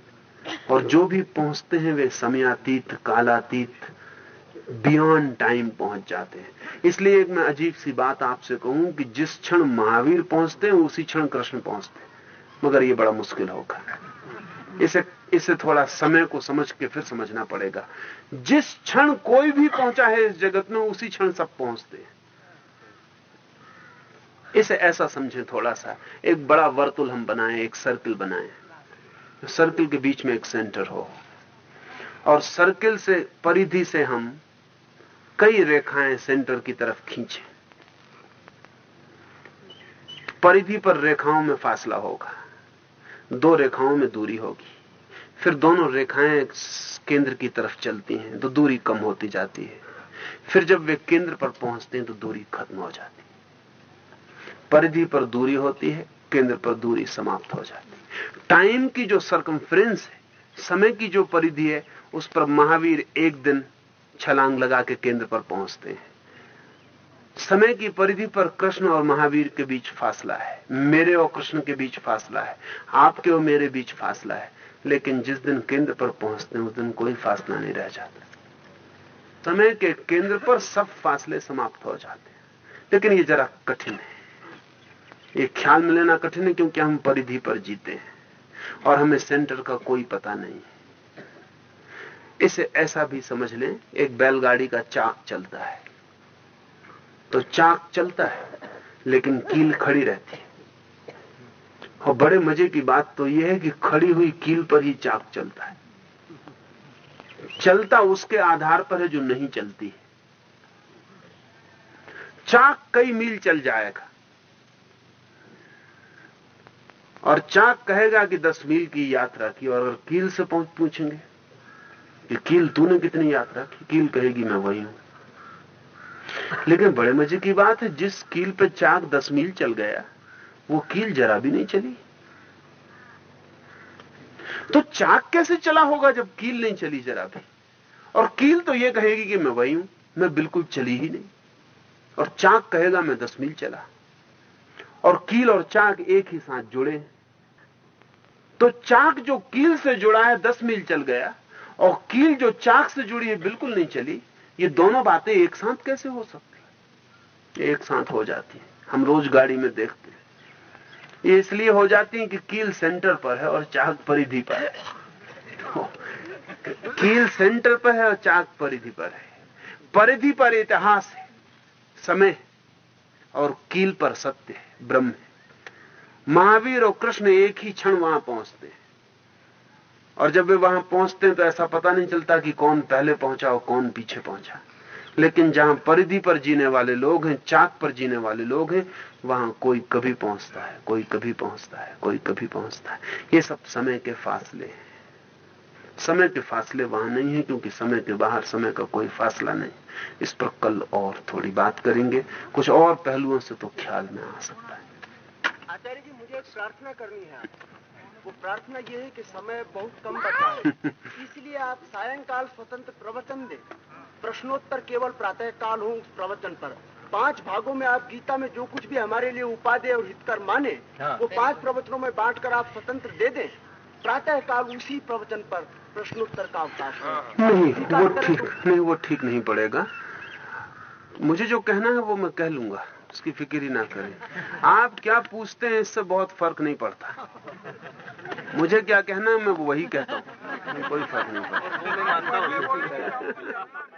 और जो भी पहुँचते हैं, वे समयातीत, कालातीत बियॉन्ड टाइम पहुँच जाते हैं। इसलिए एक मैं अजीब सी बात आपसे कहूँ कि जिस क्षण महावीर पहुँचते हैं, उसी क्षण कृष्ण पहुँचते हैं। मगर ये बड़ा मुश्किल होगा। इसे इसे थोड़ा समय को समझ के फिर समझना पड़ेगा। जिस क्षण कोई भी पहुँचा है इस जगत में, उसी क्षण सब पहुँचते हैं। इसे ऐसा समझें थोड़ा सा। एक बड़ा वर्तुल हम बनाएँ, एक सर्किल बनाएँ। सर्किल के बीच में एक सेंटर हो। और सर्किल से, परिधि से हम कई रेखाएँ सेंटर की तरफ़ खींचे। परिधि पर रेखाओं में फासला होगा। दो रेखाओं में दूरी होगी। फिर दोनों रेखाएँ केंद्र की तरफ़ चलती हैं तो दूरी कम होती जाती है। फिर जब वे केंद्र पर पहुँचते हैं तो दूरी खत्म हो जाती है। परिधि पर दूरी होती है, केंद्र पर दूरी समाप्त हो जाती है। टाइम की जो सरकमफ्रेंस है, समय की जो परिधि है, उस पर महावीर एक दिन छलांग लगा के केंद्र पर पहुँचते हैं। समय की परिधि पर कृष्ण और महावीर के बीच फासला है। मेरे और कृष्ण के बीच फासला है। आपके और मेरे बीच फासला है। लेकिन जिस दिन केंद्र पर पहुँचते हैं, उस दिन कोई फासला नहीं रह जाता। समय के केंद्र पर सब फासले समाप्त हो जाते हैं। लेकिन ये जरा कठिन है। ये ख्याल में लेना कठिन है क्योंकि हम परिधि पर जीते हैं और हमें सेंटर का कोई पता नहीं। इसे ऐसा भी समझ लें, एक बैलगाड़ी का चाक चलता है। तो चाक चलता है, लेकिन कील खड़ी रहती है। और बड़े मज़े की बात तो यह है कि खड़ी हुई कील पर ही चाक चलता है। चलता उसके आधार पर है जो नहीं चलती। चाक कई मील चल जाएगा। और चाक कहेगा कि दस मील की यात्रा की, और अगर कील से पहुँच पूछेंगे कि कील, तूने कितनी यात्रा की? कील कहेगी, मैं वही हूँ। लेकिन बड़े मज़े की बात है, जिस कील पे चाक दस मील चल गया, वो कील जरा भी नहीं चली। तो चाक कैसे चला होगा जब कील नहीं चली जरा भी? और कील तो ये कहेगी कि मैं वही हूँ, मैं बिल्कुल चली ही नहीं। और चाक कहेगा, मैं दस मील चला। और कील और चाक एक ही साथ जुड़े। तो चाक जो कील से जुड़ा है, दस मील चल गया, और कील जो चाक से जुड़ी है, बिल्कुल नहीं चली। ये दोनों बातें एक साथ कैसे हो सकती एक साथ हो जाती है। हम रोज गाड़ी में देखते हैं। ये इसलिए हो जाती है कि कील सेंटर पर है और चाक परिधि पर है। तो कील सेंटर पर है और चाक परिधि पर है। परिधि पर इतिहास है, समय और कील पर सत्य है। ब्रह्म। है महावीर और कृष्ण एक ही क्षण वहाँ पहुँचते हैं। और जब वे वहाँ पहुँचते हैं तो ऐसा पता नहीं चलता कि कौन पहले पहुँचा और कौन पीछे पहुँचा। लेकिन जहाँ परिधि पर जीने वाले लोग हैं, चाक पर जीने वाले लोग हैं, वहाँ कोई कभी पहुँचता है, कोई कभी पहुँचता है, कोई कभी पहुँचता है। ये सब समय के फासले हैं। समय के फासले वहाँ नहीं है क्योंकि समय के बाहर समय का कोई फासला नहीं। इस पर कल और थोड़ी बात करेंगे। कुछ और पहलुओं से तो ख्याल में आ सकता है। आचार्य जी मुझे एक प्रार्थना करनी है। वो प्रार्थना ये है कि समय बहुत कम बचा है। <laughs> इसलिए आप सायंकाल स्वतंत्र प्रवचन दें। प्रश्नोत्तर केवल प्रातः काल हो उस प्रवचन पर। पाँच भागों में आप गीता में जो कुछ भी हमारे लिए उपादेय और हितकर माने हाँ। वो पाँच प्रवचनों में बांटकर आप स्वतंत्र दे दें। प्रातः काल उसी प्रवचन पर प्रश्नोत्तर का अवकाश नहीं वो ठीक तो- नहीं वो ठीक नहीं पड़ेगा। मुझे जो कहना है वो मैं कह लूँगा उसकी फ़िक्र ही ना करें। आप क्या पूछते हैं इससे बहुत फ़र्क नहीं पड़ता। मुझे क्या कहना है मैं वही कहता हूँ। कोई फ़र्क नहीं पड़ता।